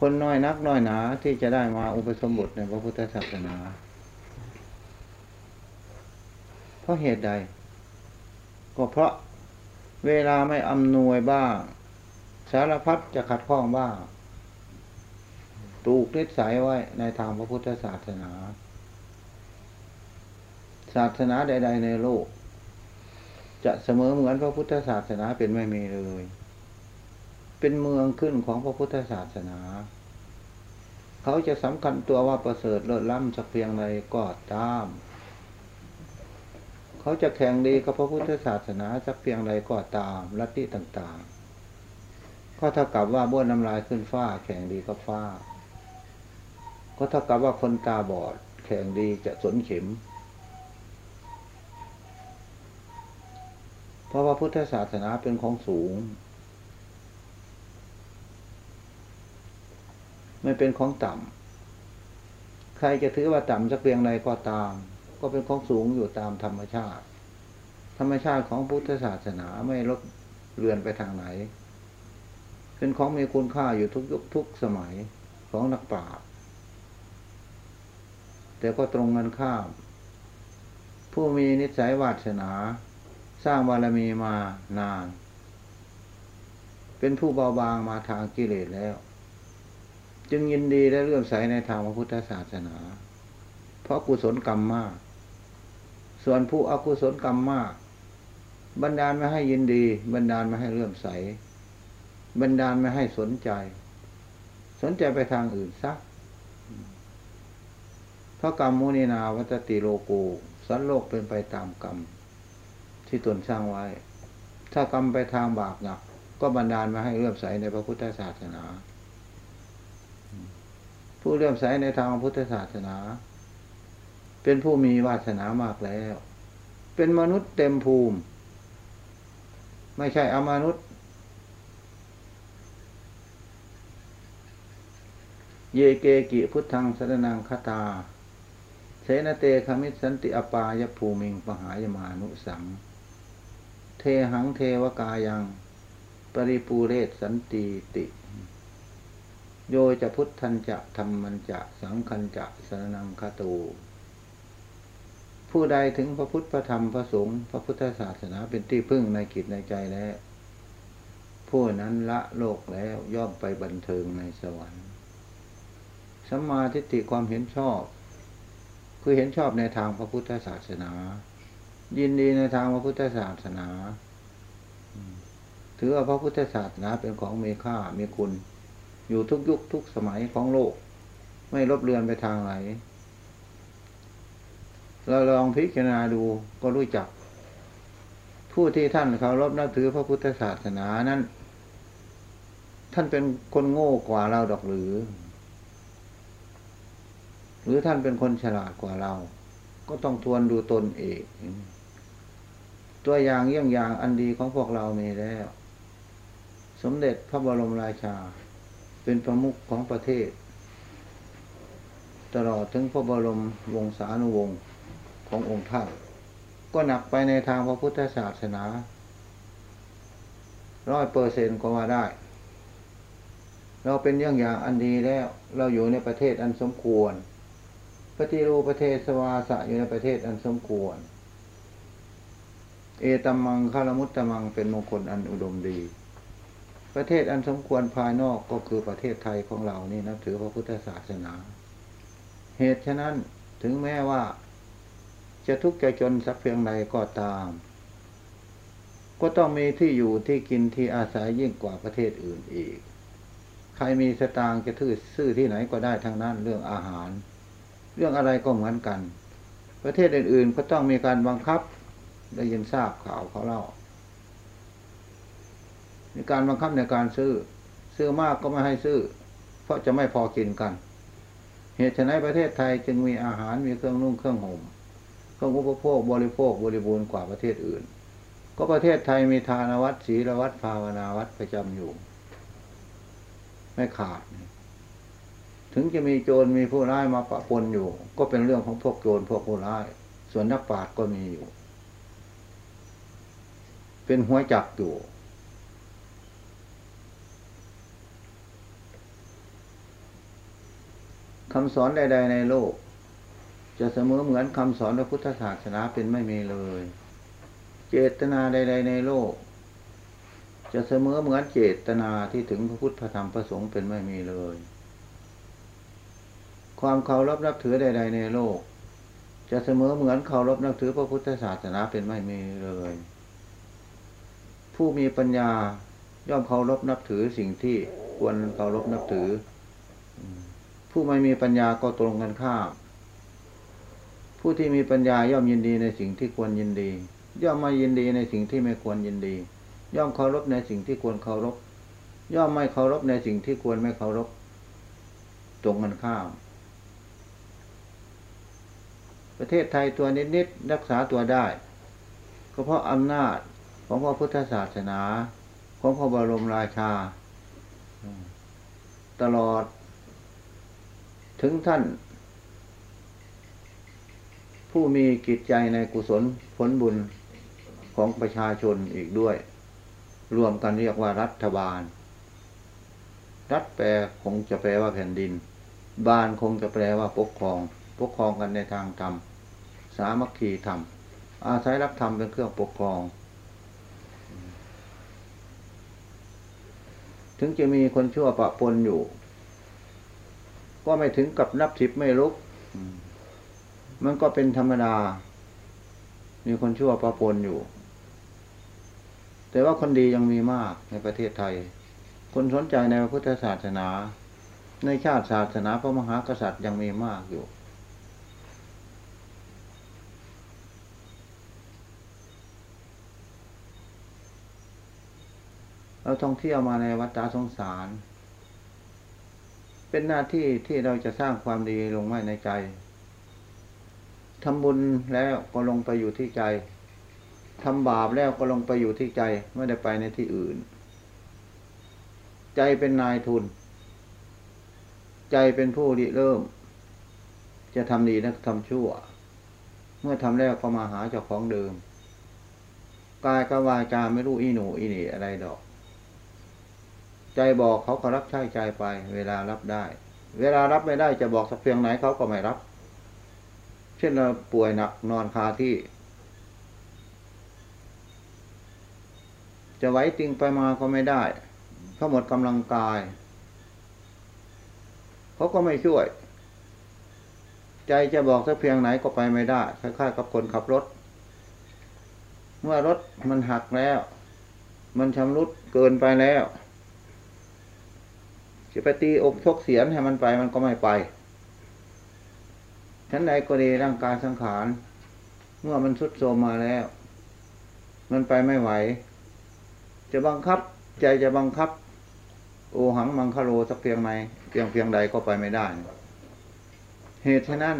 คนน้อยนักน้อยหนาที่จะได้มาอุปสมบทในพระพุทธศาสนา เพราะเหตุใด ก็เพราะเวลาไม่อำนวยบ้าง สารพัดจะขัดข้องบ้างปลูกนิสัยไว้ในทางพระพุทธศาสนา ศาสนาใด ๆ ในโลก จะเสมอเหมือนพระพุทธศาสนาเป็นไม่มีเลย เป็นเมืองขึ้นของพระพุทธศาสนา เขาจะสำคัญตัวว่าประเสริฐเลิศล้ำสักเพียงใดก็ตาม เขาจะแข่งดีกับพระพุทธศาสนาสักเพียงใดก็ตามลัทธิต่างๆ ก็เท่ากับว่าบ้วนน้ำลายขึ้นฟ้า แข่งดีกับฟ้า ก็เท่ากับว่าคนตาบอด แข่งดีจะสนเข็มเพราะว่าพุทธศาสนาเป็นของสูง ไม่เป็นของต่ำใครจะถือว่าต่ำสักเพียงใดก็ตาม ก็เป็นของสูงอยู่ตามธรรมชาติ ธรรมชาติของพุทธศาสนาไม่ลดเลือนไปทางไหน เป็นของมีคุณค่าอยู่ทุกยุคทุกสมัยของนักปราชญ์แต่ก็ตรงกันข้าม ผู้มีนิสัยวาสนา สร้างบารมีมานาน เป็นผู้เบาบางมาทางกิเลสแล้ว จึงยินดีและเลื่อมใสในทางพระพุทธศาสนา เพราะกุศลกรรมมาก ส่วนผู้อกุศลกรรมมาก บันดาลไม่ให้ยินดี บันดาลไม่ให้เลื่อมใส บันดาลไม่ให้สนใจ สนใจไปทางอื่นซักเพราะกรรมมุนีนาวัตติโลโกสันโลกเป็นไปตามกรรม ที่ตนสร้างไว้ ถ้ากรรมไปทางบาปหนักก็บันดาลมาให้เลื่อมใสในพระพุทธศาสนา ผู้เลื่อมใสในทางพุทธศาสนา เป็นผู้มีวาสนามากแล้ว เป็นมนุษย์เต็มภูมิ ไม่ใช่อมนุษย์ เยเกกิพุทธังสรนังคตาเสนเตคมิสันติอปายภูมิงปหายมานุสัง เทหังเทวกายัง ปริปูเรศสันติติ โยจะพุทธันจะธรรมันจะสังคันจะสนังคตู ผู้ใดถึงพระพุทธพระธรรมพระสงฆ์พระพุทธศาสนาเป็นที่พึ่งในกิจในใจแล้วผู้นั้นละโลกแล้วย่อมไปบันเทิงในสวรรค์สัมมาทิฏฐิความเห็นชอบ คือเห็นชอบในทางพระพุทธศาสนา ยินดีในทางพระพุทธศาสนา ถือว่าพระพุทธศาสนาเป็นของมีค่ามีคุณ อยู่ทุกยุคทุกสมัยของโลก ไม่ลบเลือนไปทางไหน เราลองพิจารณาดูก็รู้จัก ผู้ที่ท่านเขารบนับถือพระพุทธศาสนานั้น ท่านเป็นคนโง่กว่าเราดอกหรือ หรือท่านเป็นคนฉลาดกว่าเรา ก็ต้องทวนดูตนเองตัวอย่างเยี่ยงอย่างอันดีของพวกเรามีแล้ว สมเด็จพระบรมราชา เป็นประมุขของประเทศ ตลอดถึงพระบรมวงศานุวงศ์ขององค์ท่านก็หนักไปในทางพระพุทธศาสนาร้อยเปอร์เซนก็ว่าได้ เราเป็นเยี่ยงอย่างอันดีแล้ว เราอยู่ในประเทศอันสมควร ปฏิรูประเทศสวาสะอยู่ในประเทศอันสมควร เอตัมมังคารมุตตมังเป็นมงคลอันอุดมดี ประเทศอันสมควรภายนอกก็คือประเทศไทยของเรานี่นับถือพระพุทธศาสนา เหตุฉะนั้นถึงแม้ว่า จะทุกข์ใจจนสักเพียงใดก็ตาม ก็ต้องมีที่อยู่ที่กินที่อาศัยยิ่งกว่าประเทศอื่นอีก ใครมีสตางค์จะทื่อซื้อที่ไหนก็ได้ทั้งนั้นเรื่องอาหาร เรื่องอะไรก็เหมือนกัน ประเทศอื่นๆก็ต้องมีการบังคับได้ยินทราบข่าวเขาเล่า มีการบังคับในการซื้อ ซื้อมากก็ไม่ให้ซื้อ เพราะจะไม่พอกินกัน เหตุฉะนั้นประเทศไทยจึงมีอาหารมีเครื่องนุ่งเครื่องห่มเครื่องอุปโภคบริโภคบริบูรณ์กว่าประเทศอื่น ก็ประเทศไทยมีทานวัดศีลวัดภาวนาวัดประจำอยู่ ไม่ขาด ถึงจะมีโจรมีผู้ร้ายมาปะปนอยู่ ก็เป็นเรื่องของพวกโจรพวกผู้ร้าย ส่วนนักปราชญ์ก็มีอยู่ เป็นหัวจักอยู่ คำสอนใด ๆ ในโลก จะเสมอเหมือนคำสอนพระพุทธศาสนาเป็นไม่มีเลย เจตนาใด ๆ ในโลก จะเสมอเหมือนเจตนาที่ถึงพระพุทธธรรมประสงค์เป็นไม่มีเลย ความเคารพนับถือใด ๆ ในโลก จะเสมอเหมือนเคารพนับถือพระพุทธศาสนาเป็นไม่มีเลย ผู้มีปัญญาย่อมเคารพนับถือสิ่งที่ควรเคารพนับถือ ผู้ไม่มีปัญญาก็ตรงกันข้ามผู้ที่มีปัญญาย่อมยินดีในสิ่งที่ควรยินดี ย่อมไม่ยินดีในสิ่งที่ไม่ควรยินดี ย่อมเคารพในสิ่งที่ควรเคารพ ย่อมไม่เคารพในสิ่งที่ควรไม่เคารพ ตรงกันข้าม ประเทศไทยตัวนิดๆรักษาตัวได้ ก็เพราะอำนาจของพระพุทธศาสนา ของพระบรมราชา ตลอด ถึงท่าน ผู้มีกิจใจในกุศลผลบุญของประชาชนอีกด้วย รวมกันเรียกว่ารัฐบาล รัฐแปลคงจะแปลว่าแผ่นดิน บานคงจะแปลว่าปกครอง ปกครองกันในทางธรรม สามัคคีธรรม อาศัยรักธรรมเป็นเครื่องปกครอง ถึงจะมีคนชั่วปะปนอยู่ ก็ไม่ถึงกับนับสิบไม่ลุก มันก็เป็นธรรมดา มีคนชั่วปะปนอยู่ แต่ว่าคนดียังมีมากในประเทศไทย คนสนใจในพระพุทธศาสนา ในชาติศาสนาพระมหากษัตริย์ยังมีมากอยู่เราท่องเที่ยวมาในวัดตาสงสาร เป็นหน้าที่ที่เราจะสร้างความดีลงไว้ในใจทำบุญแล้วก็ลงไปอยู่ที่ใจทำบาปแล้วก็ลงไปอยู่ที่ใจไม่ได้ไปในที่อื่น ใจเป็นนายทุน ใจเป็นผู้ริเริ่ม จะทำดีนักทำชั่ว เมื่อทำแล้วก็มาหาเจ้าของเดิมกายกับวาจาไม่รู้อีหนูอีนี่อะไรดอก ใจบอกเขาก็รับใช้ใจไป เวลารับได้ เวลารับไม่ได้จะบอกสักเพียงไหนเขาก็ไม่รับ เช่นเราป่วยหนักนอนคาที่ จะไหวติงไปมาก็ไม่ได้เขาหมดกำลังกาย เขาก็ไม่ช่วย ใจจะบอกสักเพียงไหนก็ไปไม่ได้คล้ายๆกับคนขับรถ เมื่อรถมันหักแล้ว มันชำรุดเกินไปแล้ว จะไปตีอกชกเสียนให้มันไปมันก็ไม่ไปฉันใดก็ดีร่างกายสังขาร เมื่อมันสุดโทรมมาแล้ว มันไปไม่ไหว จะบังคับ ใจจะบังคับ โอหังมังคโรสักเพียงไหนเพียงเพียงใดก็ไปไม่ได้ เหตุฉะนั้น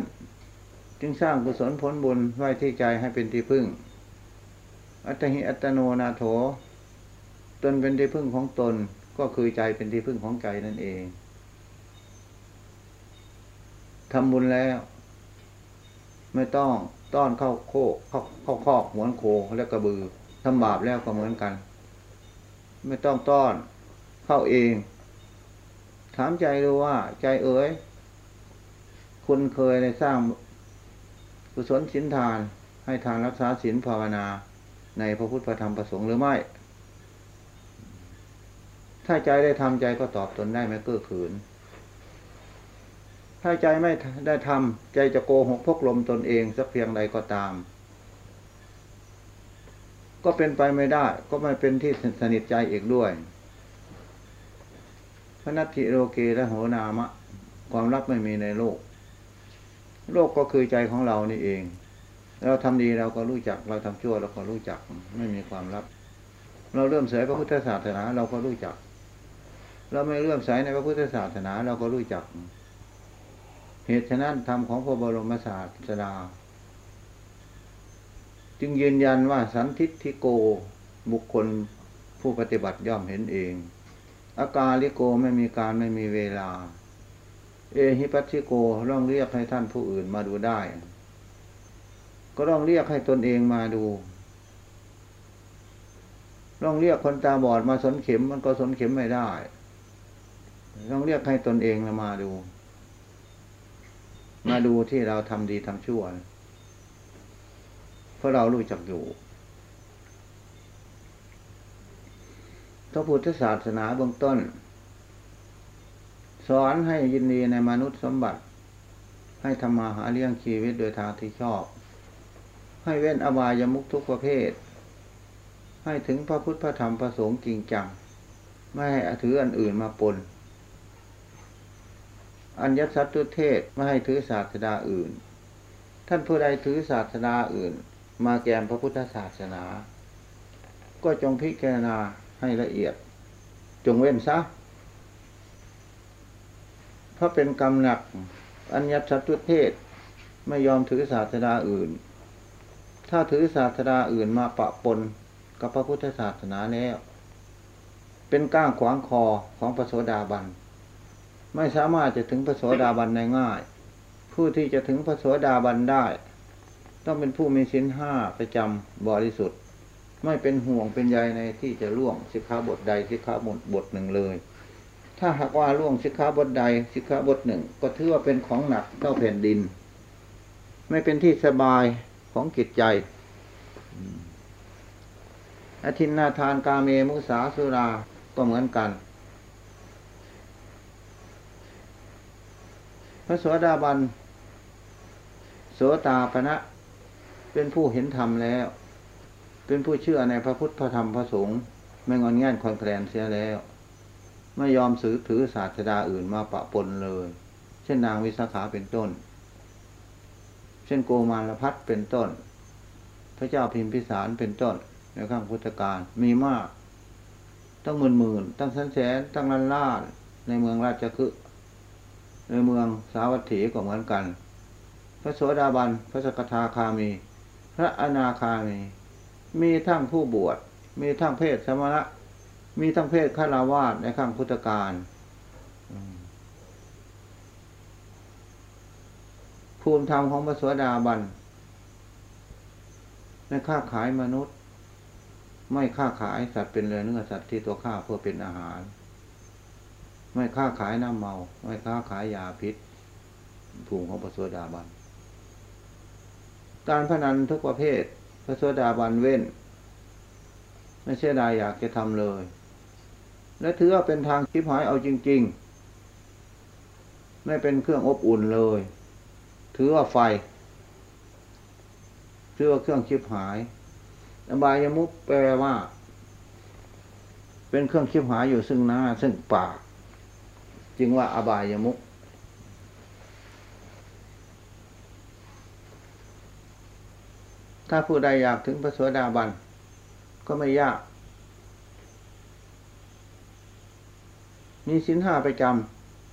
จึงสร้างกุศลผลบุญไว้ที่ใจให้เป็นที่พึ่ง อัตหิอัตโนนาโถ ตนเป็นที่พึ่งของตน ก็คือใจเป็นที่พึ่งของใจนั่นเองทำบุญแล้ว ไม่ต้องต้อนเข้าโคกเข้าเข้าคอกหัวนโคและกระบือทำบาปแล้วก็เหมือนกัน ไม่ต้องต้อนเข้าเอง ถามใจดูว่า ใจเอ๋ยคุณเคยได้สร้างกุศลสินทานให้ทานรักษาศีลภาวนาในพระพุทธธรรมประสงค์หรือไม่ ถ้าใจได้ทำใจก็ตอบตนได้ไม่เก้อขืน ถ้าใจไม่ได้ทำใจจะโกหกพกลมตนเองสักเพียงใดก็ตาม ก็เป็นไปไม่ได้ ก็ไม่เป็นที่สนิทใจอีกด้วยพระนัตถิโลเกและโหนามะ ความรักไม่มีในโลก โลกก็คือใจของเรานี่เอง เราทำดีเราก็รู้จัก เราทำชั่วเราก็รู้จัก ไม่มีความลับเราเริ่มใส่พระพุทธศาสนาเราก็รู้จัก เราไม่เริ่อมใสในพระพุทธศาสนาเราก็รู้จัก เหตุฉะนั้นธรรมของพระบรมศาสดา จึงยืนยันว่าสันทิฏฐิโกบุคคลผู้ปฏิบัติย่อมเห็นเอง อากาลิโกไม่มีการไม่มีเวลา เอหิปัสสิโกร้องเรียกให้ท่านผู้อื่นมาดูได้ ก็ต้องเรียกให้ตนเองมาดูต้องเรียกคนตาบอดมาสนเข็มมันก็สนเข็มไม่ได้ ต้องเรียกให้ตนเองมาดู มาดูที่เราทำดีทำชั่ว เพราะเรารู้จักอยู่พระพุทธศาสนาเบื้องต้น สอนให้ยินดีในมนุษย์สมบัติ ให้ทำมาหาเลี้ยงชีวิตโดยทางที่ชอบ ให้เว้นอบายามุกทุกประเภท ให้ถึงพระพุทธพระธรรมพระสงฆ์จริงจัง ไม่ให้ถืออันอื่นมาปน อัญญสัตตุเทศไม่ให้ถือศาสดาอื่น ท่านผู้ใดถือศาสนาอื่น มาแกมพระพุทธศาสนา ก็จงพิจารณาให้ละเอียด จงเว้นซะเพราะเป็นกรรมหนัก อัญญสัตตุเทศไม่ยอมถือศาสดาอื่น ถ้าถือศาสดาอื่นมาปะปนกับพระพุทธศาสนาแล้ว เป็นก้างขวางคอของพระโสดาบัน ไม่สามารถจะถึงพระโสดาบันได้ง่าย ผู้ที่จะถึงพระโสดาบันได้ ต้องเป็นผู้มีสินห้าประจำบริสุทธิ์ ไม่เป็นห่วงเป็นใยในที่จะล่วงสิกขาบทใดสิกขาบทบทหนึ่งเลย ถ้าหากว่าล่วงสิกขาบทใดสิกขาบทหนึ่ง ก็ถือว่าเป็นของหนักเท่าแผ่นดิน ไม่เป็นที่สบายของจิตใจอธินนาทานกาเมมุสาสุราก็เหมือนกัน พระสวสดาบัน โสตาปณะเป็นผู้เห็นธรรมแล้ว เป็นผู้เชื่อในพระพุทธพระธรรมพระสงฆ์ไม่งอนแง่นคอนแคลนเสียแล้ว ไม่ยอมสือถือศาสดาอื่นมาปะปนเลย เช่นนางวิสาขาเป็นต้น เช่นโกมารพัฒเป็นต้น พระเจ้าพิมพิสารเป็นต้น ในข้างพุทธการมีมาก ตั้งหมื่นหมื่นตั้งแสนแสนตั้งล้านล้านในเมืองราชคฤห์ ในเมืองสาวัตถีก็เหมือนกัน พระโสดาบัน พระสกทาคามี พระอนาคามี มีทั้งผู้บวช มีทั้งเพศสมณะ มีทั้งเพศฆราวาสในข้างพุทธการภูมิธรรมของพระโสดาบันในค้าขายมนุษย์ ไม่ค้าขายสัตว์เป็นเรือเนื้อสัตว์ที่ตัวข้าเพื่อเป็นอาหาร ไม่ค้าขายน้ำเมา ไม่ค้าขายยาพิษภูมิของพระโสดาบัน การพนันทุกประเภท พระโสดาบันเว้น ไม่เสียดายอยากจะทำเลย และถือว่าเป็นทางคิดหายเอาจริง ๆ ไม่เป็นเครื่องอบอุ่นเลย ถือว่าไฟถือว่าเครื่องชิบหายอบายมุกแปลว่า เป็นเครื่องชิบหายอยู่ซึ่งหน้า ซึ่งปาก จึงว่าอบายมุกถ้าผู้ใดอยากถึงพระสวสดาบัน ก็ไม่ยาก มีสินห้าประจ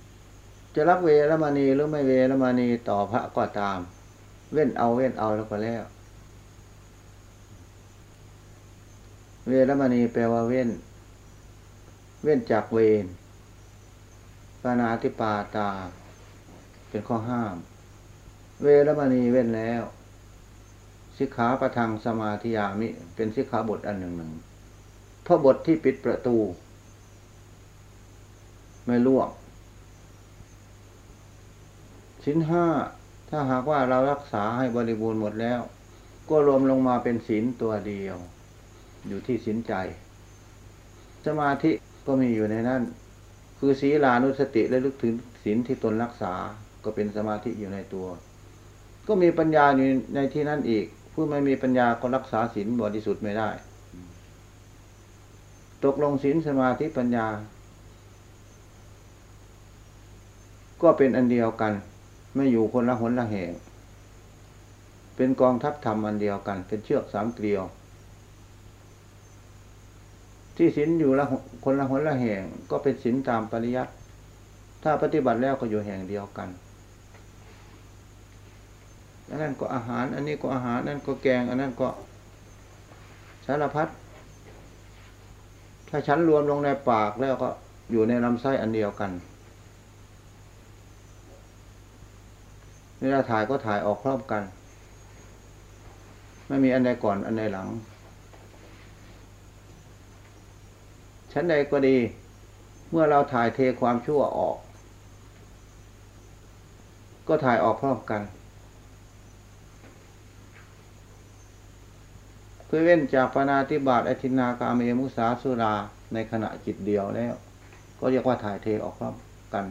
ำจะรับเวรมณีหรือไม่เวรมณีต่อพระก็ตาม เว้นเอาเว้นเอาแล้วก็แล้ว เวรมณีแปลว่าเว้น เว้นจากเวร ปานาติปาตา เป็นข้อห้าม เวรมณีเว้นแล้วสิกขาประทังสมาธิยามิ เป็นสิกขาบทอันหนึ่งหนึ่งเพราะบทที่ปิดประตู ไม่ล่วงสินห้าถ้าหากว่าเรารักษาให้บริบูรณ์หมดแล้ว ก็รวมลงมาเป็นศีลตัวเดียว อยู่ที่ศีลใจ สมาธิก็มีอยู่ในนั้น คือศีลานุสติและลึกถึงศีลที่ตนรักษาก็เป็นสมาธิอยู่ในตัว ก็มีปัญญาอยู่ในที่นั่นอีก ผู้ไม่มีปัญญาก็รักษาศีลบริสุทธิ์ไม่ได้ ตกลงศีลสมาธิปัญญา ก็เป็นอันเดียวกัน ไม่อยู่คนละหนละแห่งเป็นกองทัพธรรมอันเดียวกัน เป็นเชือกสามเกลียว ที่ศีลอยู่ละคนละหนละแห่งก็เป็นศีลตามปริยัติถ้าปฏิบัติแล้วก็อยู่แห่งเดียวกันอันนั้นก็อาหาร อันนี้ก็อาหารนั่นก็แกง อันนั้นก็สารพัดถ้าฉันรวมลงในปากแล้วก็อยู่ในลำไส้อันเดียวกันเวลาถ่ายก็ถ่ายออกพร้อมกัน ไม่มีอันใดก่อนอันใดหลัง ชั้นใดก็ดี เมื่อเราถ่ายเทความชั่วออก ก็ถ่ายออกพร้อมกัน เพื่อเว้นจากปนาติบาตอธินากาเมมุสาสุราในขณะจิตเดียวแล้ว ก็เรียกว่าถ่ายเทออกพร้อมกัน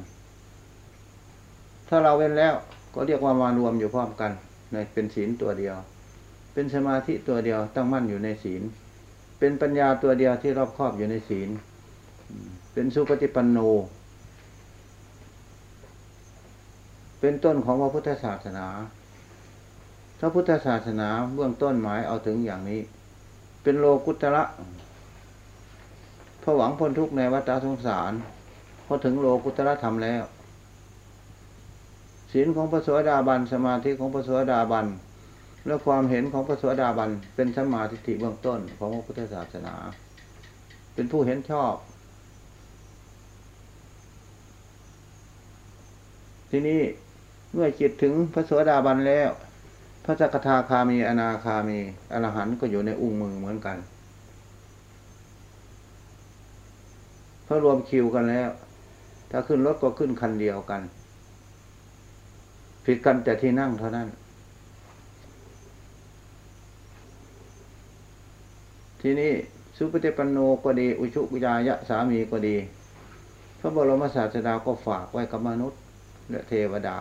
ถ้าเราเว้นแล้วก็เรียกว่ามารวมอยู่พร้อมกันในเป็นศีลตัวเดียว เป็นสมาธิตัวเดียวตั้งมั่นอยู่ในศีล เป็นปัญญาตัวเดียวที่รอบครอบอยู่ในศีล เป็นสุปฏิปันโน เป็นต้นของพระพุทธศาสนาพระพุทธศาสนาเบื้องต้นหมายเอาถึงอย่างนี้ เป็นโลกุตระพระหวังพ้นทุกข์ในวัฏสงสารพอถึงโลกุตระธรรมแล้วศีลของพระสวสดาบันสมาธิของพระสวสดาบัน และความเห็นของพระสวสดาบันเป็นสมาธิเบื้องต้นของพระพุทธศาสนา เป็นผู้เห็นชอบ ทีนี้เมื่อจิตถึงพระสวสดาบันแล้ว พระจักทาคามีอนาคามีอรหันต์ก็อยู่ในอุ้งมือเหมือนกันเพราะรวมคิวกันแล้ว ถ้าขึ้นรถก็ขึ้นคันเดียวกัน ผิดกันแต่ที่นั่งเท่านั้น ทีนี้สุปฏิปันโนก็ดี อุชุกุยายะสามีก็ดี พระบรมศาสดาก็ฝากไว้กับมนุษย์ และเทวดา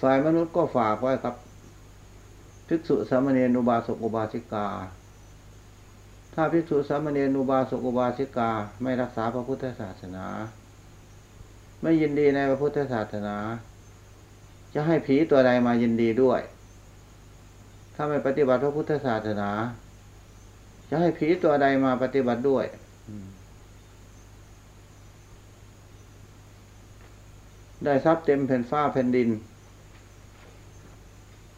ฝ่ายมนุษย์ก็ฝากไว้กับภิกษุสามเณรอุบาสกอุบาสิกา ถ้าภิกษุสามเณรอุบาสกอุบาสิกาไม่รักษาพระพุทธศาสนา ไม่ยินดีในพระพุทธศาสนา จะให้ผีตัวใดมายินดีด้วย ถ้าไม่ปฏิบัติพระพุทธศาสนา จะให้ผีตัวใดมาปฏิบัติด้วยได้ทรัพย์เต็มแผ่นฟ้าแผ่นดิน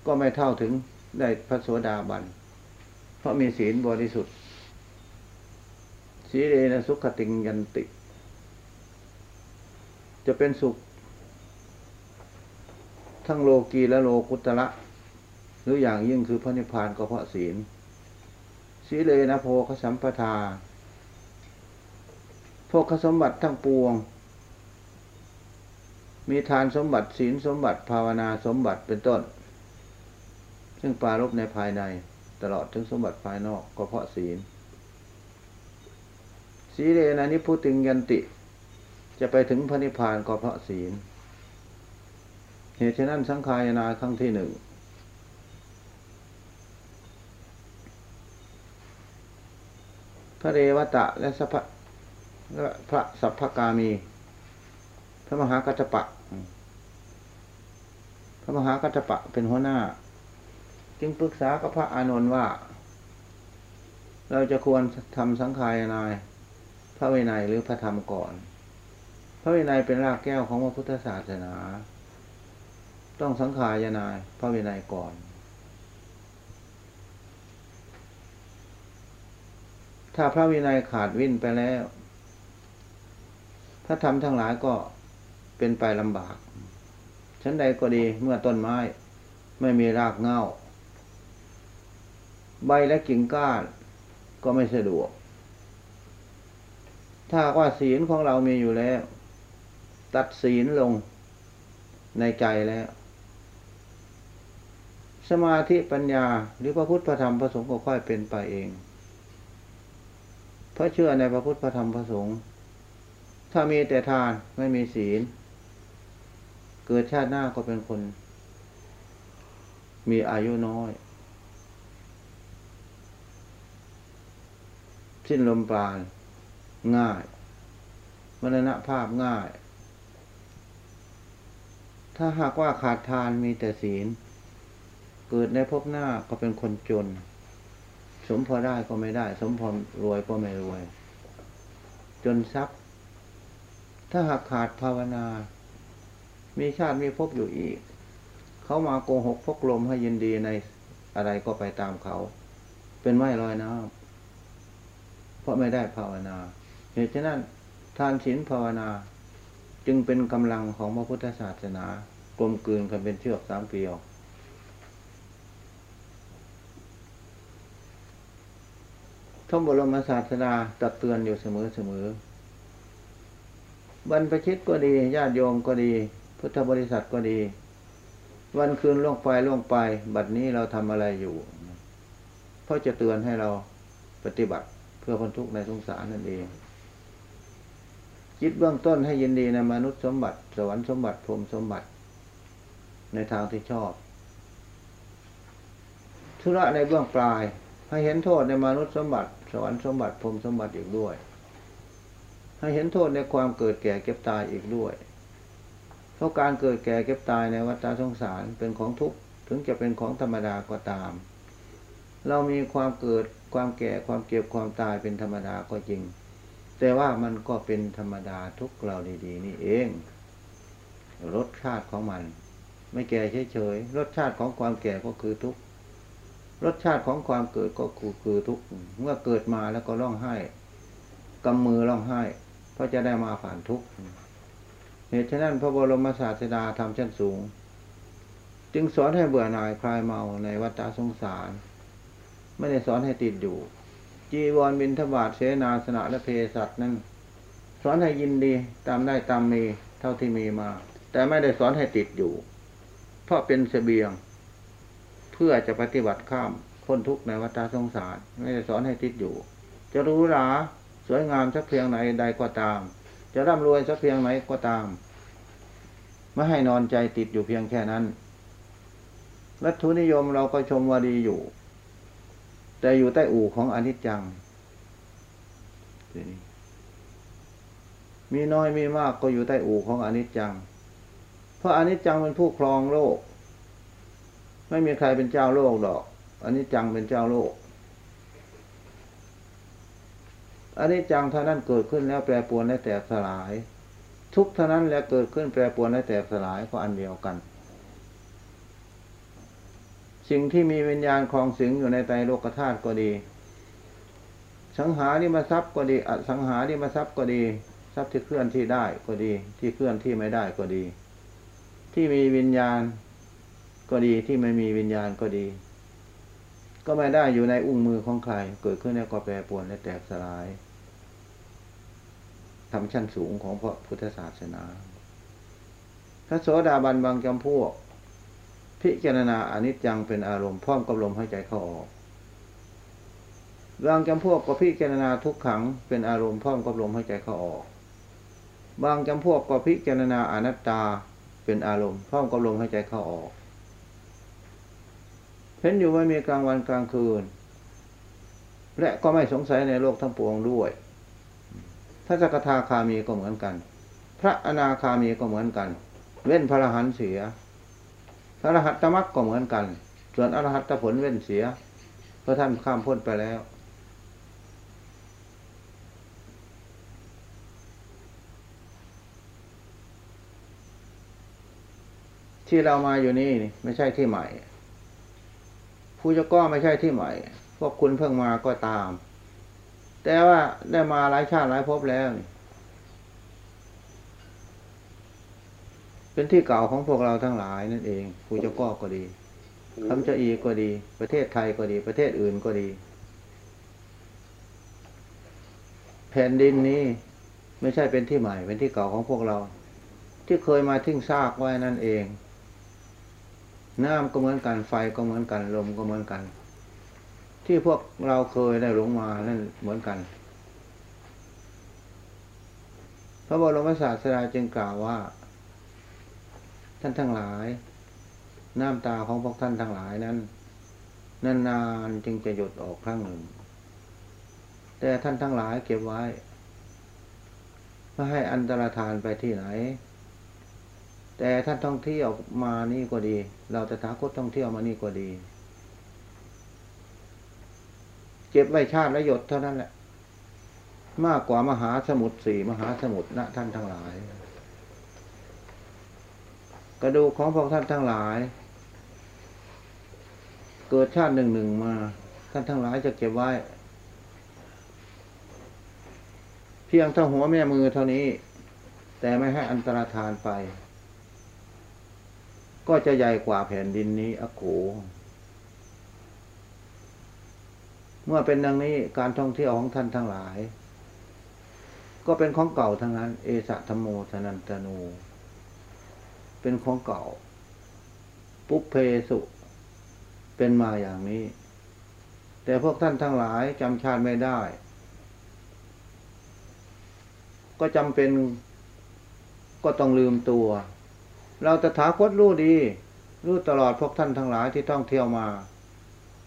ก็ไม่เท่าถึงได้พระโสดาบัน เพราะมีศีลบริสุทธิ์สีเรนะสุขติงยันติ จะเป็นสุข ทั้งโลกีและโลกุตระ หรืออย่างยิ่งคือพระนิพพานก็เพราะศีลสีเลนะโพคสัมปทาโภคสมบัติทั้งปวง มีทานสมบัติศีลสมบัติภาวนาสมบัติเป็นต้น ซึ่งปรารบในภายในตลอดถึงสมบัติภายนอกก็เพราะศีลสีเลนะนิพุติงยันติ จะไปถึงพระนิพพานก็เพราะศีลเหตุฉะนั้นสังขายนาครั้งที่หนึ่ง พระเรวตะและสัพและพระสัพพกามี พระมหากัจจปะ พระมหากัจจปะเป็นหัวหน้า จึงปรึกษากับพระอานนท์ว่า เราจะควรทำสังขายนาย พระวินัยหรือพระธรรมก่อน พระวินัยเป็นรากแก้วของพระพุทธศาสนา ต้องสังขายนาย พระวินัยก่อน ถ้าพระวินัยขาดวิ่นไปแล้ว พระธรรมทั้งหลายก็เป็นไปลำบาก ชั้นใดก็ดีเมื่อต้นไม้ไม่มีรากเง้า ใบและกิ่งก้านก็ไม่สะดวก ถ้าว่าศีลของเรามีอยู่แล้ว ตัดศีลลงในใจแล้ว สมาธิปัญญาหรือพระพุทธพระธรรมพระสงฆ์ก็ค่อยเป็นไปเอง เพราะเชื่อในพระพุทธพระธรรมพระสงฆ์ถ้ามีแต่ทานไม่มีศีล เกิดชาติหน้าก็เป็นคน มีอายุน้อย สิ้นลมปราณง่ายมรณะภาพง่าย ถ้าหากว่าขาดทานมีแต่ศีล เกิดในภพหน้าก็เป็นคนจน มพอได้ก็ไม่ได้ สมพอรวยก็ไม่รวย จนทรัพย์ ถ้าหากขาดภาวนา มีชาติมีภพอยู่อีก เขามาโกหกพกลมให้ยินดีในอะไรก็ไปตามเขา เป็นไม้ลอยน้ำเพราะไม่ได้ภาวนา เหตุฉะนั้นทานศีลภาวนา จึงเป็นกำลังของพระพุทธศาสนากลมกลืนกันเป็นเชือกสามเกลียว ท่านบรมศาสดาตักเตือนอยู่เสมอเสมอบรรพชิตก็ดีญาติโยมก็ดี พุทธบริษัทก็ดี วันคืนล่วงไปล่วงไป บัดนี้เราทำอะไรอยู่เพราะจะเตือนให้เราปฏิบัติเพื่อพ้นทุกข์ในสงสารนั่นเองคิดเบื้องต้นให้ยินดีในมนุษย์สมบัติ สวรรค์สมบัติพรมสมบัติ ในทางที่ชอบ ธุระในเบื้องปลาย ให้เห็นโทษในมนุษย์สมบัติ สวรรค์สมบัติพรมสมบัติอีกด้วย ให้เห็นโทษในความเกิดแก่เก็บตายอีกด้วย เพราะการเกิดแก่เก็บตายในวัฏสงสารเป็นของทุกข์ถึงจะเป็นของธรรมดาก็ตาม เรามีความเกิดความแก่ความเก็บความตายเป็นธรรมดาก็จริง แต่ว่ามันก็เป็นธรรมดาทุกเราดีๆ นี่เอง รสชาติของมัน ไม่แก่เฉยๆรสชาติของความแก่ก็คือทุกข์ รสชาติของความเกิดก็คือคือทุกข์เมื่อเกิดมาแล้วก็ร้องไห้กำมือร้องไห้ เพราะจะได้มาผ่านทุกข์เหตุฉะนั้นพระบรมศาสดาทำชั้นสูง จึงสอนให้เบื่อหน่ายคลายเมาในวัฏสงสาร ไม่ได้สอนให้ติดอยู่ จีวรบินทบาทเสนาสนะและเพศัตนั้นสอนให้ยินดีตามได้ตามมีเท่าที่มีมา แต่ไม่ได้สอนให้ติดอยู่ เพราะเป็นเสบียง เพื่อจะปฏิบัติข้ามพ้นทุกข์ในวัฏสงสาร ไม่ได้สอนให้ติดอยู่ จะรู้หราสวยงามสักเพียงไหนใดก็ตาม จะร่ำรวยสักเพียงไหนก็ตาม ไม่ให้นอนใจติดอยู่เพียงแค่นั้นวัตถุนิยมเราก็ชมว่าดีอยู่ แต่อยู่ใต้อู่ของอนิจจังมีน้อยมีมากก็อยู่ใต้อู่ของอนิจจัง เพราะอนิจจังเป็นผู้ครองโลก ไม่มีใครเป็นเจ้าโลกดอก อันิจจังเป็นเจ้าโลก อันิจจังเท่านั้นเกิดขึ้นแล้วแปรปรวนและแตกสลาย ทุกเท่านั้นแล้วเกิดขึ้นแปรปรวนและแตกสลายก็อันเดียวกัน สิ่งที่มีวิญญาณคลองสิงอยู่ในใจโลกธาตุก็ดี สังหาริมทรัพย์ก็ดีอสังหาริมทรัพย์ก็ดีทรัพย์ที่เคลื่อนที่ได้ก็ดี ที่เคลื่อนที่ไม่ได้ก็ดี ที่มีวิญญาณ ก็ดีที่ไม่มีวิญญาณก็ดี ก็ไม่ได้อยู่ในอุ้งมือของใคร เกิดขึ้นแล้วก็แปรปวนและแตกสลายทำชั้นสูงของพระพุทธศาสนาพระโสดาบันบางจำพวก พิจารณาอนิจจังเป็นอารมณ์พร้อมกับลมหายใจเข้าออกบางจำพวกก็พิจารณาทุกขังเป็นอารมณ์พร้อมกับลมหายใจเข้าออก บางจำพวกก็พิจารณาอนัตตาเป็นอารมณ์พร้อมกับลมหายใจเข้าออก เห็นอยู่ไม่มีกลางวันกลางคืน และก็ไม่สงสัยในโลกทั้งปวงด้วยพระสกทาคามีก็เหมือนกัน พระอนาคามีก็เหมือนกัน เว้นพระรหันเสียพระรหัตตมักก็เหมือนกัน ส่วนอรหัตผลเว้นเสียเพราะท่านข้ามพ้นไปแล้วที่เรามาอยู่นี่ไม่ใช่ที่ใหม่ ผู้จะก็ไม่ใช่ที่ใหม่ พวกคุณเพิ่งมาก็ตาม แต่ว่าได้มาหลายชาติหลายภพแล้วนี่เป็นที่เก่าของพวกเราทั้งหลายนั่นเองผู้เจ้าก็ก็ดีคำเจ้าอีก็ดี ประเทศไทยก็ดี ประเทศอื่นก็ดี แผ่นดินนี้ไม่ใช่เป็นที่ใหม่ เป็นที่เก่าของพวกเรา ที่เคยมาทิ้งซากไว้นั่นเอง น้ำก็เหมือนกันไฟก็เหมือนกันลมก็เหมือนกัน ที่พวกเราเคยได้หลงมานั่นเหมือนกัน พระบรมศาสดาจึงกล่าวว่า ท่านทั้งหลาย น้ำตาของพวกท่านทั้งหลายนั้นนานๆจึงจะหยดออกครั้งหนึ่ง แต่ท่านทั้งหลายเก็บไว้ไม่ให้อันตรธานไปที่ไหน แต่ท่านท่องเที่ยวมานี่ก็ดี เราแต่ถาคตท่องเที่ยวมานี่ก็ดี เก็บไว้ชาติและหยดเท่านั้นแหละ มากกว่ามหาสมุทรสี่มหาสมุทรนะท่านทั้งหลาย กระดูกของพวกท่านทั้งหลาย เกิดชาติหนึ่งหนึ่งมา ท่านทั้งหลายจะเก็บไว้ เพียงเท่าหัวแม่มือเท่านี้ แต่ไม่ให้อันตรธานไป ก็จะใหญ่กว่าแผ่นดินนี้อโขเมื่อเป็นดังนี้การท่องเที่ยวของท่านทั้งหลาย ก็เป็นของเก่าทั้งนั้น เอสะธรมโมธนันตโนเป็นของเก่า ปุเพสุ เป็นมาอย่างนี้ แต่พวกท่านทั้งหลายจำชาติไม่ได้ ก็จำเป็นก็ต้องลืมตัว เราตถาคตรู้ดี รู้ตลอดพวกท่านทั้งหลายที่ต้องเที่ยวมา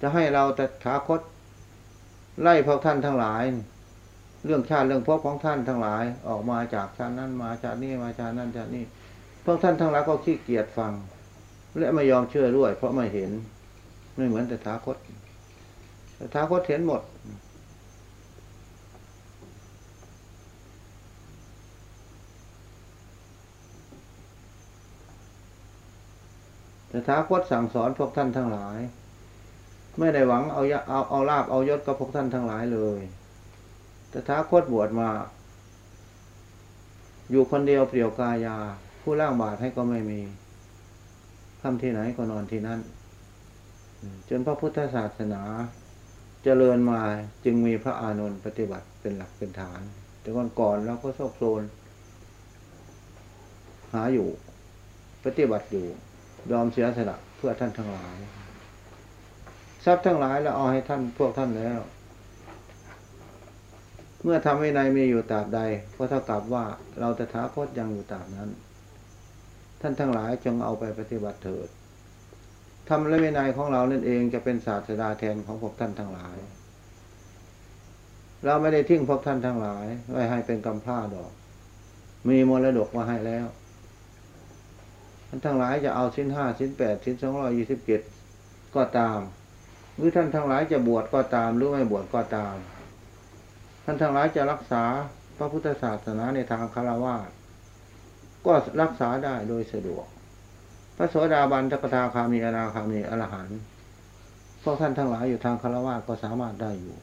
จะให้เราตถาคต ไล่พวกท่านทั้งหลาย เรื่องชาติเรื่องพวกของท่านทั้งหลาย ออกมาจากชาตินั้นมาชาตินี้มาชาตินั้นชาตินี้พวกท่านทั้งหลายก็ขี้เกียจฟัง และไม่ยอมเชื่อด้วย เพราะไม่เห็นไม่เหมือนแต่ท้าคตแต่ท้าคตเห็นหมด ต่ท้าคตสั่งสอนพวกท่านทั้งหลาย ไม่ได้หวังเอาเอาเอาลาบเอายศกับพวกท่านทั้งหลายเลยแต่ท้าคตบวชมา อยู่คนเดียวเปลี่ยวกายา ผู้ล่างบาทให้ก็ไม่มีทำที่ไหนก็นอนที่นั่น จนพระพุทธศาสนาจเจริญมาจึงมีพระอานนท์ปฏิบัติเป็นหลักเป็นฐาน แต่ก่อนก่อนเราก็โซกโซนหาอยู่ ปฏิบัติอยู่ ยอมเสียสละเพื่อท่านทั้งหลาย ทรัพย์ทั้งหลายแล้วเอาให้ท่านพวกท่านแล้ว เมื่อทำให้ในมีอยู่ตราบใดก็เท่ากับว่าเราตถาคตยังอยู่ตราบนั้น ท่านทั้งหลายจงเอาไปปฏิบัติเถิดทำและวินัยของเรานั่นเองจะเป็นศาสดาแทนของพวกท่านทั้งหลาย เราไม่ได้ทิ้งพวกท่านทั้งหลาย ไว้ให้เป็นกำพร้าดอก มีมรดกมาให้แล้วานทั้งหลายจะเอาชิ้นห้าชิ้นแปดชิ้นสองร้อยี่สิบเจ็ดก็ตาม หรือท่านทั้งหลายจะบวชก็ตามหรือไม่บวชก็ตาม ท่านทั้งหลายจะรักษาพระพุทธศาสนาในทางคารวะก็รักษาได้โดยสะดวก พระโสดาบันตกทาคามีอนาคามีอรหันต์พวกท่านทั้งหลายอยู่ทางคารวะก็สามารถได้อยู่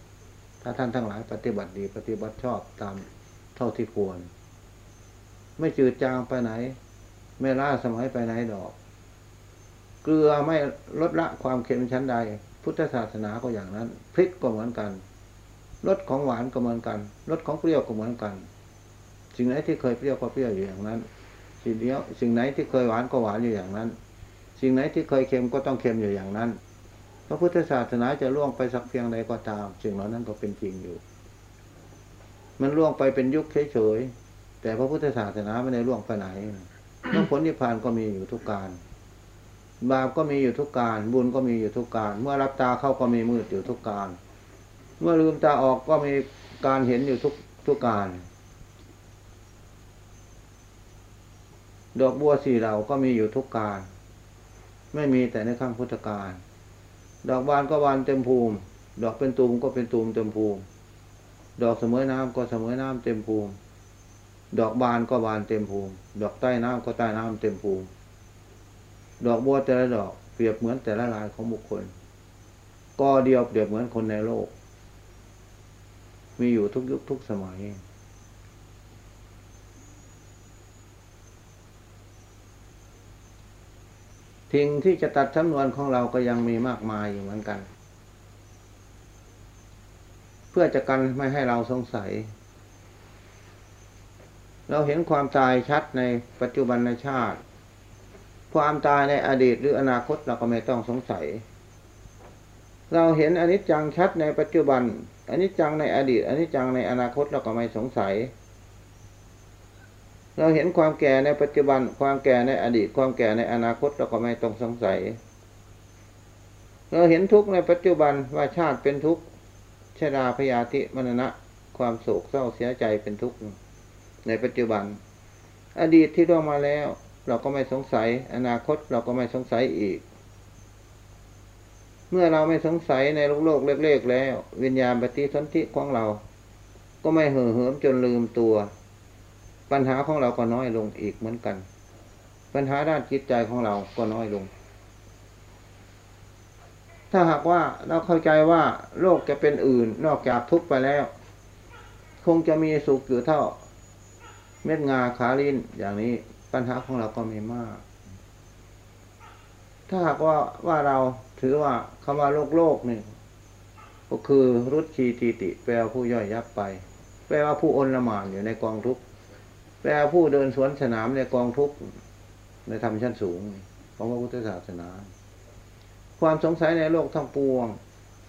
ถ้าท่านทั้งหลายปฏิบัติดีปฏิบัติชอบตามเท่าที่ควร ไม่จืดจางไปไหน ไม่ล่าสมัยไปไหนดอก เกลือไม่ลดละความเค็มชั้นใด พุทธศาสนาก็อย่างนั้น พริกก็เหมือนกันรสของหวานก็เหมือนกันรสของเปรี้ยวก็เหมือนกัน สิ่งไหนที่เคยเปรี้ยวก็เปรี้ยวอยู่อย่างนั้น สิ่งเดียวสิ่งไหนที่เคยหวานก็หวานอยู่อย่างนั้น สิ่งไหนที่เคยเค็มก็ต้องเค็มอยู่อย่างนั้นพระพุทธศาสนาจะล่วงไปสักเพียงใดก็ตาม สิ่งเหล่านั้นก็เป็นจริงอยู่ มันล่วงไปเป็นยุคเฉยๆแต่พระพุทธศาสนาไม่ได้ล่วงไปไหน น้องผลนิพพานก็มีอยู่ทุกการ บาปก็มีอยู่ทุกการ บุญก็มีอยู่ทุกการ เมื่อรับตาเข้าก็มีมืดอยู่ทุกการ เมื่อลืมตาออกก็มีการเห็นอยู่ทุกทุกการ ดอกบัวสี่เหล่าก็มีอยู่ทุกการ ไม่มีแต่ในข้างพุทธการ ดอกบานก็บานเต็มภูมิ ดอกเป็นตูมก็เป็นตูมเต็มภูมิ ดอกเสมอน้ำก็เสมอน้ำเต็มภูมิ ดอกบานก็บานเต็มภูมิ ดอกใต้น้ำก็ใต้น้ำเต็มภูมิ ดอกบัวแต่ละดอกเปรียบเหมือนแต่ละลายของบุคคล ก็เดียวเปรียบเหมือนคนในโลก มีอยู่ทุกยุคทุกสมัยสิ่งที่จะตัดจำนวนของเราก็ยังมีมากมายอยู่เหมือนกัน เพื่อจะกันไม่ให้เราสงสัย เราเห็นความตายชัดในปัจจุบันในชาติ ความตายในอดีตหรืออนาคตเราก็ไม่ต้องสงสัย เราเห็นอนิจจังชัดในปัจจุบันอนิจจังในอดีตอนิจจังในอนาคตเราก็ไม่สงสัย เราเห็นความแก่ในปัจจุบัน ความแก่ในอดีต ความแก่ในอนาคตเราก็ไม่ต้องสงสัย เราเห็นทุกข์ในปัจจุบันว่าชาติเป็นทุกข์ชราพยาธิมรณะ ความโศกเศร้าเสียใจเป็นทุกข์ ในปัจจุบัน อดีตที่ล่วงมาแล้ว เราก็ไม่สงสัย อนาคตเราก็ไม่สงสัยอีก เมื่อเราไม่สงสัยในโลกโลกเล็กๆแล้ว วิญญาณปฏิสนธิของเรา ก็ไม่เห่อเหิมจนลืมตัว ปัญหาของเราก็น้อยลงอีกเหมือนกัน ปัญหาด้านจิตใจของเราก็น้อยลงถ้าหากว่าเราเข้าใจว่าโลกจะเป็นอื่นนอกจากทุกไปแล้ว คงจะมีสุขอยู่เท่า เม็ดงาขาลินอย่างนี้ปัญหาของเราก็ไม่มาก ถ้าหากว่าว่าเราถือว่าคำว่าโลกโลกนี่ก็คือรุดชีตีติ แปลผู้ย่อยยับไป แปลว่าผู้อนละมานอยู่ในกองทุกข์แปลว่าผู้เดินสวนสนามในกองทุกข์ในธรรมชั้นสูงของพระพุทธศาสนา ความสงสัยในโลกทั้งปวง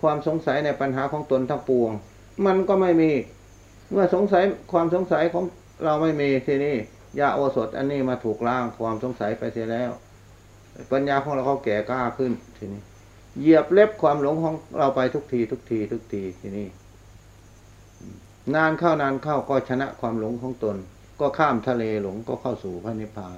ความสงสัยในปัญหาของตนทั้งปวง มันก็ไม่มี เมื่อสงสัยความสงสัยของ เราไม่มีที่นี้ยาโอสถ อันนี้มาถูกล้างความสงสัยไปเสียแล้ว ปัญญาของเราเขาแก่กล้าขึ้นทีนี้เหยียบเล็บความหลงของเราไปทุกที ทุกที ทุกทีทีนี้นานเข้านานเข้าก็ชนะความหลงของตน ก็ข้ามทะเลหลงก็เข้าสู่พระนิพพาน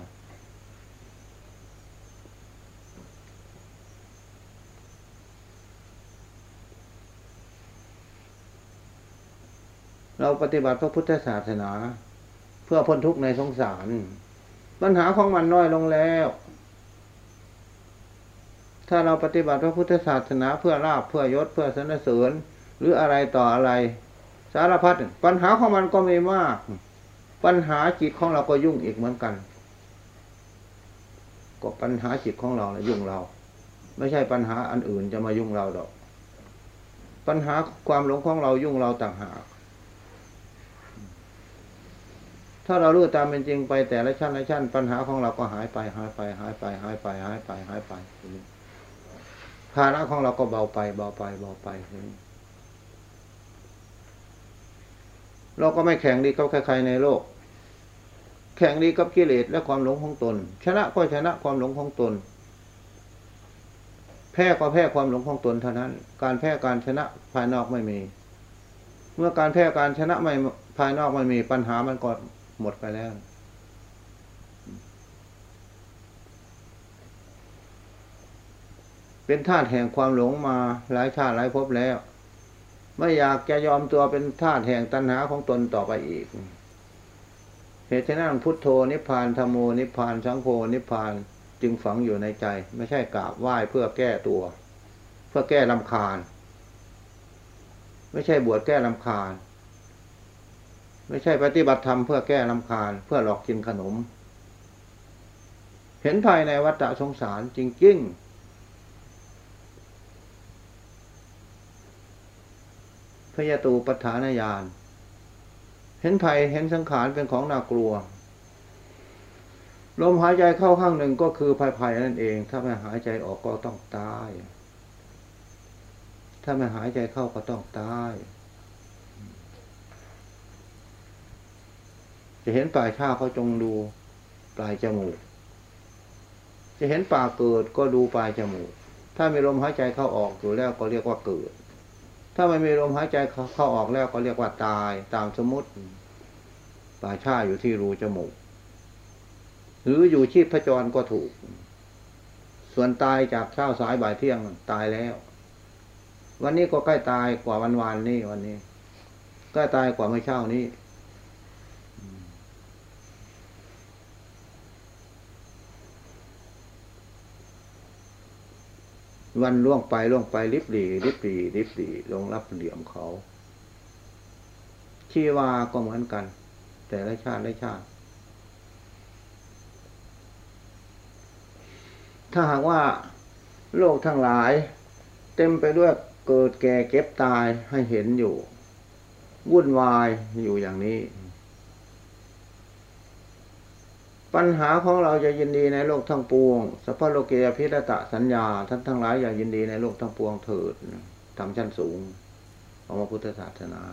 เราปฏิบัติพระพุทธศาสนา เพื่อพ้นทุกข์ในสงสาร ปัญหาของมันน้อยลงแล้ว ถ้าเราปฏิบัติพระพุทธศาสนาเพื่อลาบเพื่อยศเพื่อสนเสริญหรืออะไรต่ออะไร สารพัดปัญหาของมันก็มีมาก ปัญหาจิตของเราก็ยุ่งอีกเหมือนกัน ก็ปัญหาจิตของเราแหละยุ่งเรา ไม่ใช่ปัญหาอันอื่นจะมายุ่งเราดอก ปัญหาความหลงของเรายุ่งเราต่างหาก ถ้าเรารู้ตามเป็นจริงไปแต่ละชั้นละชั้น ปัญหาของเราก็หายไปหายไป หายไป หายไป หายไปหายไปภาระของเราก็เบาไปเบาไปเบาไปเราก็ไม่แข่งดีกับใครๆในโลก แข่งดีกับกิเลสและความหลงของตน ชนะก็ชนะความหลงของตน แพ้ก็แพ้ความหลงของตนเท่านั้น การแพ้การชนะภายนอกไม่มี เมื่อการแพ้การชนะไม่ภายนอกไม่มีปัญหามันก็ หมดไปแล้ว เป็นธาตุแห่งความหลงมาหลายชาติหลายภพแล้ว ไม่อยากจะยอมตัวเป็นธาตุแห่งตัณหาของตนต่อไปอีกเหตุฉะนั้นพุทโธนิพพานธรรมโมนิพพานสังโฆนิพพานจึงฝังอยู่ในใจ ไม่ใช่กราบไหว้เพื่อแก้ตัว เพื่อแก้ลำคาญ ไม่ใช่บวชแก้ลำคาญ ไม่ใช่ปฏิบัติธรรมเพื่อแก้ลำคาญเพื่อหลอกกินขนม เห็นภายในวัฏสงสารจริง ๆ พยาตูปัฏฐานญาณเห็นภัยเห็นสังขารเป็นของน่ากลัว ลมหายใจเข้าข้างหนึ่งก็คือภัยภัยนั่นเอง ถ้าไม่หายใจออกก็ต้องตาย ถ้าไม่หายใจเข้าก็ต้องตาย จะเห็นปลายชาเขาจงดูปลายจมูก จะเห็นป่าเกิดก็ดูปลายจมูก ถ้ามีลมหายใจเข้าออกอยู่แล้วก็เรียกว่าเกิด ถ้าไม่มีลมหายใจเข้าออกแล้วก็เรียกว่าตายตามสมมติป่ายชาอยู่ที่รูจมูก หรืออยู่ชีพพจรก็ถูก ส่วนตายจากเช้าสายบ่ายเที่ยงตายแล้ว วันนี้ก็ใกล้ตายกว่าวันวานนี้วันนี้ใกล้ตายกว่าเมื่อเช้านี้ วันล่วงไปล่วงไปริบหลีริบหลีริบหลีลงรับเหลี่ยมเขา ชีวาก็เหมือนกัน แต่ละชาติละชาติ ถ้าหากว่าโลกทั้งหลาย เต็มไปด้วยเกิดแก่เก็บตายให้เห็นอยู่ วุ่นวายอยู่อย่างนี้ ปัญหาของเราจะยินดีในโลกทั้งปวงสัพพโลเกยพิรตะสัญญา ท่านทั้งหลายอย่ายินดีในโลกทั้งปวงเถิดทำชั้นสูงของพระพุทธศาสนา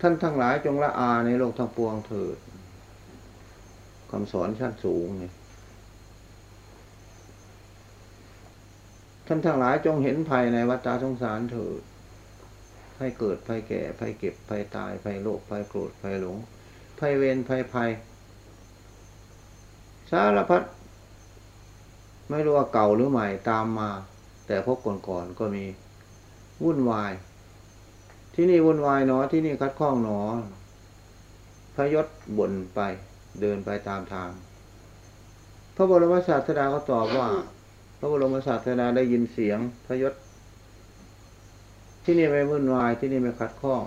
ท่านทั้งหลายจงละอาในโลกทั้งปวงเถิดคำสอนชั้นสูงนี่ท่านทั้งหลายจงเห็นภัยในวัฏสงสารเถิดภัยเกิดภัยแก่ภัยเก็บภัยตายภัยโลภภัยโกรธภัยหลง ภัยเวรภัยภัยสารพัดไม่รู้ว่าเก่าหรือใหม่ตามมา แต่พบก่อนๆก็มีวุ่นวาย ที่นี่วุ่นวายเนาะที่นี่คัดข้องหนอพยศบ่นไปเดินไปตามทาง พระบรมศาสดาเขาตอบว่า พระบรมศาสดาได้ยินเสียงพยศ ที่นี่ไม่วุ่นวายที่นี่ไม่คัดข้อง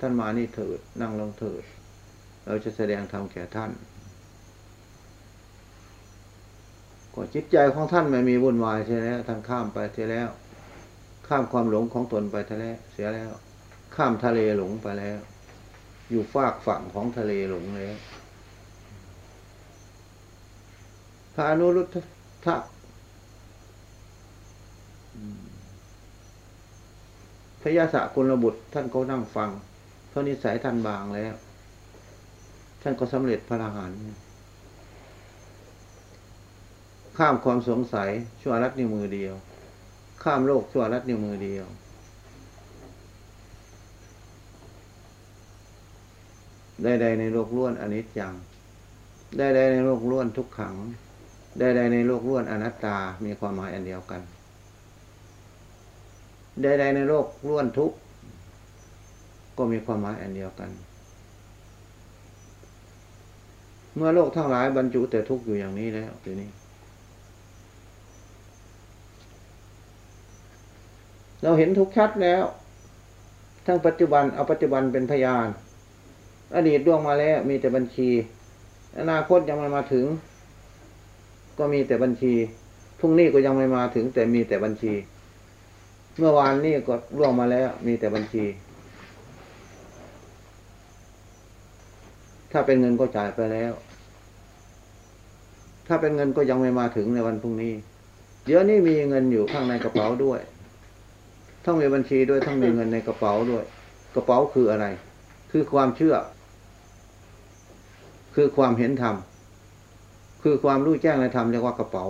ท่านมานี่เถิดนั่งลงเถิด เราจะแสดงธรรมแก่ท่านก็จิตใจของท่านไม่มีวุ่นวายใช่แล้วท่านข้ามไปเสียแล้ว ข้ามความหลงของตนไปเสียแล้วขข้ามทะเลหลงไปแล้ว อยู่ฟากฝั่งของทะเลหลงแล้วพระอนุรุทธะพระยาสะกุลบุตรท่านก็นั่งฟังเพราะนิสัยท่านบางแล้ว ท่านก็สำเร็จพระอรหันต์ข้ามความสงสัยชั่วรัดนิ้วมือเดียว ข้ามโลกชั่วรัดนิ้วมือเดียว ใดๆในโลกล้วนอนิจจังใดๆในโลกล้วนทุกขังใดๆในโลกล้วนอนัตตา มีความหมายอันเดียวกันใดๆในโลกล้วนทุกก็มีความหมายอันเดียวกัน เมื่อโลกทั้งหลายบรรจุแต่ทุกข์อยู่อย่างนี้แล้วทีนี้ เราเห็นทุกข์ชัดแล้ว ทั้งปัจจุบันเอาปัจจุบันเป็นพยาน อดีตล่วงมาแล้ว มีแต่บัญชี อนาคตยังไม่มาถึง ก็มีแต่บัญชีพรุ่งนี้ก็ยังไม่มาถึง แต่มีแต่บัญชี เมื่อวานนี้ก็ล่วงมาแล้ว มีแต่บัญชี ถ้าเป็นเงินก็จ่ายไปแล้ว ถ้าเป็นเงินก็ยังไม่มาถึงในวันพรุ่งนี้ เดี๋ยวนี้มีเงินอยู่ข้างในกระเป๋าด้วยทั้งมีบัญชีด้วยทั้งมีเงินในกระเป๋าด้วย กระเป๋าคืออะไร คือความเชื่อ คือความเห็นธรรมคือความรู้แจ้งในธรรมเรียกว่ากระเป๋า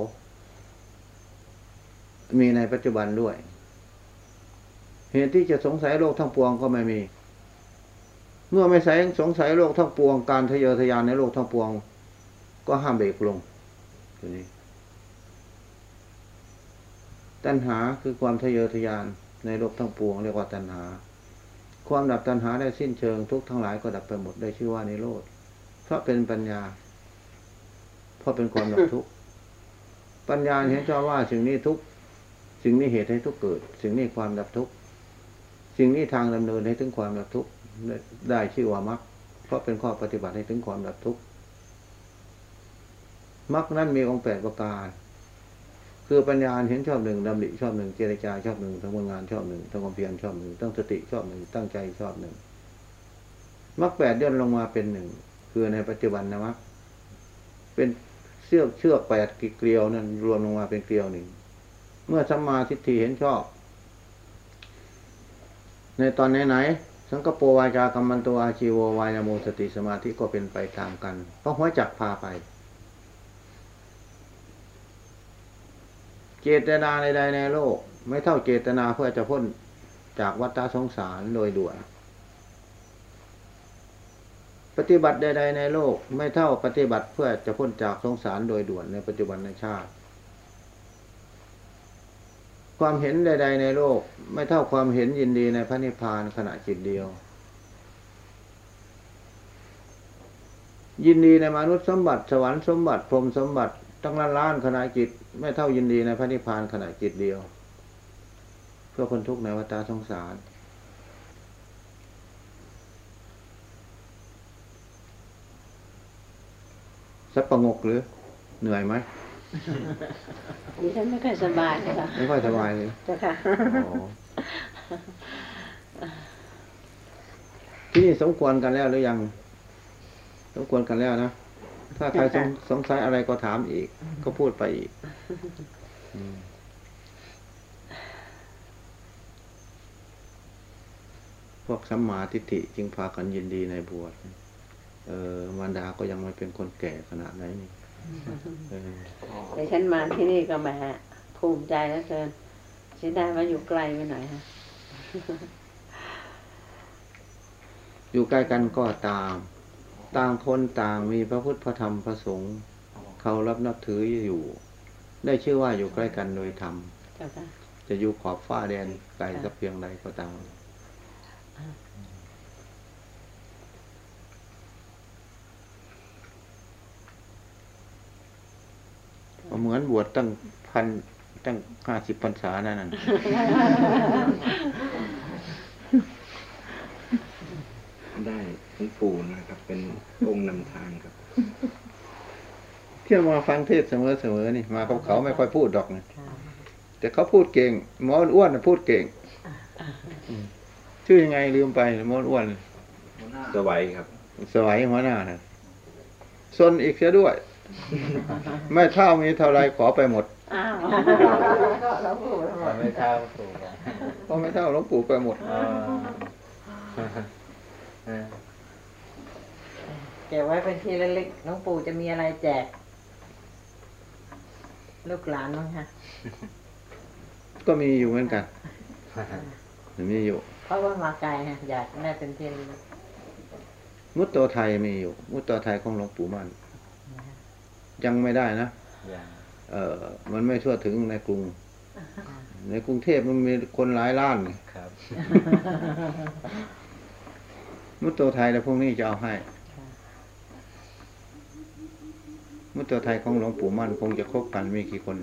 มีในปัจจุบันด้วย เหตุที่จะสงสัยโลกทั้งปวงก็ไม่มี เมื่อไม่ใส่สงสัยโลกทั้งปวง การทะเยอทะยานในโลกทั้งปวง ก็ห้ามเบรกลง ตัวนี้ ตัณหาคือความทะเยอทะยานในโลกทั้งปวงเรียกว่าตัณหา ความดับตัณหาได้สิ้นเชิงทุกทั้งหลายก็ดับไปหมดได้ชื่อว่านิโรธ เพราะเป็นปัญญา เพราะเป็นความดับทุกข์ ปัญญาเห็นชอบว่าสิ่งนี้ทุกสิ่งนี้เหตุให้ทุกเกิด สิ่งนี้ความดับทุกข์ สิ่งนี้ทางดำเนินให้ถึงความดับทุกข์ได้ชื่อว่ามรรค เพราะเป็นข้อปฏิบัติให้ถึงความดับทุกข์ มรรคนั้นมีองค์แปดประการ คือปัญญาเห็นชอบหนึ่งดำริชอบหนึ่งเจริญาชอบหนึ่งทำงานชอบหนึ่งทำความเพียรชอบหนึ่งตั้งสติชอบหนึ่งตั้งใจชอบหนึ่งมรรคแปดย่นลงมาเป็นหนึ่งคือในปัจจุบันนะมรรคเป็นเชือกเชือกแปดเกลียวนั้นรวมลงมาเป็นเกลียวหนึ่งเมื่อสัมมาทิฏฐิเห็นชอบ ในตอนไหนๆสังกปรวาจากรรมันตัวอาชีววายโมสติสมาธิก็เป็นไปตามกัน เพราะหัวจักพาไป เจตนาใดๆในโลก ไม่เท่าเจตนาเพื่อจะพ้นจากวัฏสงสารโดยด่วนปฏิบัติใด ๆ ในโลกไม่เท่าปฏิบัติเพื่อจะพ้นจากสงสารโดยด่วนในปัจจุบันในชาติ ความเห็นใด ๆ ในโลกไม่เท่าความเห็นยินดีในพระนิพพานขณะจิตเดียว ยินดีในมนุษย์สมบัติสวรรค์สมบัติพรหมสมบัติ ตั้งล้านล้านขณะจิต ไม่เท่ายินดีในพระนิพพานขณะจิตเดียว เพื่อคนทุกข์ในวัฏสงสาร สับประงกหรือ เหนื่อยไหมดิฉันไม่ค่อยสบายเลยค่ะไม่ค่อยสบายเลยเจ้าค่ะอ๋อที่นี่สมควรกันแล้วหรือยัง สมควรกันแล้วนะ ถ้าใครสงสงสัยอะไรก็ถามอีก ก็พูดไปอีกอืมพวกสัมมาทิฏฐิจึงพากันยินดีในบวชเออมารดาก็ยังไม่เป็นคนแก่ขนาดไหนนี่เออดิฉันมาที่นี่ก็แหมาภูมิใจแล้วเกินเสียดายว่าอยู่ไกลไปหน่อยค่ะอยู่ใกล้กันก็ตาม ต่างคนต่างมีพระพุทธพระธรรมพระสงฆ์เขารับนับถืออยู่ ได้ชื่อว่าอยู่ใกล้กันโดยธรรมเจ้าค่ะจะอยู่ขอบฟ้าแดนไกลสักเพียงใดก็ตามเหมือนบวชตั้งพันตั้งห้าสิบพรรษานั่นน่ะ ได้ หลวงปู่นะครับ เป็นองค์นำทางครับเที่ยวมาฟังเทศน์เสมอเสมอนี่มากับเขาไม่ค่อยพูดดอกนะแต่เขาพูดเก่งหมออ้วนน่ะพูดเก่งคชื่อยังไงลืมไปมดอ้วนสวัยครับสวัยหัวหน้านะซนอีกเสียด้วย ไม่เท่ามีเท่าไรขอไปหมดอ้าวเราพูดหมดไม่เท่าปู่ครับเพราะไม่เท่าหลวงปู่ไปหมดอ๋อ เออเก็บไว้เป็นที่ระลึกน้องปู่จะมีอะไรแจก ลูกหลานบ้างคะก็มีอยู่เหมือนกันมีอยู่เพราะว่ามาไกลฮะอยากได้เป็นที่ระลึกมุตโตไทยมีอยู่ มุตโตไทยของหลวงปู่มันยังไม่ได้นะอย่างเออมันไม่ทั่วถึงในกรุง ในกรุงเทพมันมีคนหลายล้านไงครับ มุตโตไทยแล้วพวกนี้จะเอาให้ มุตโตไทยของหลวงปู่มั่นคงจะครบกันมีกี่คน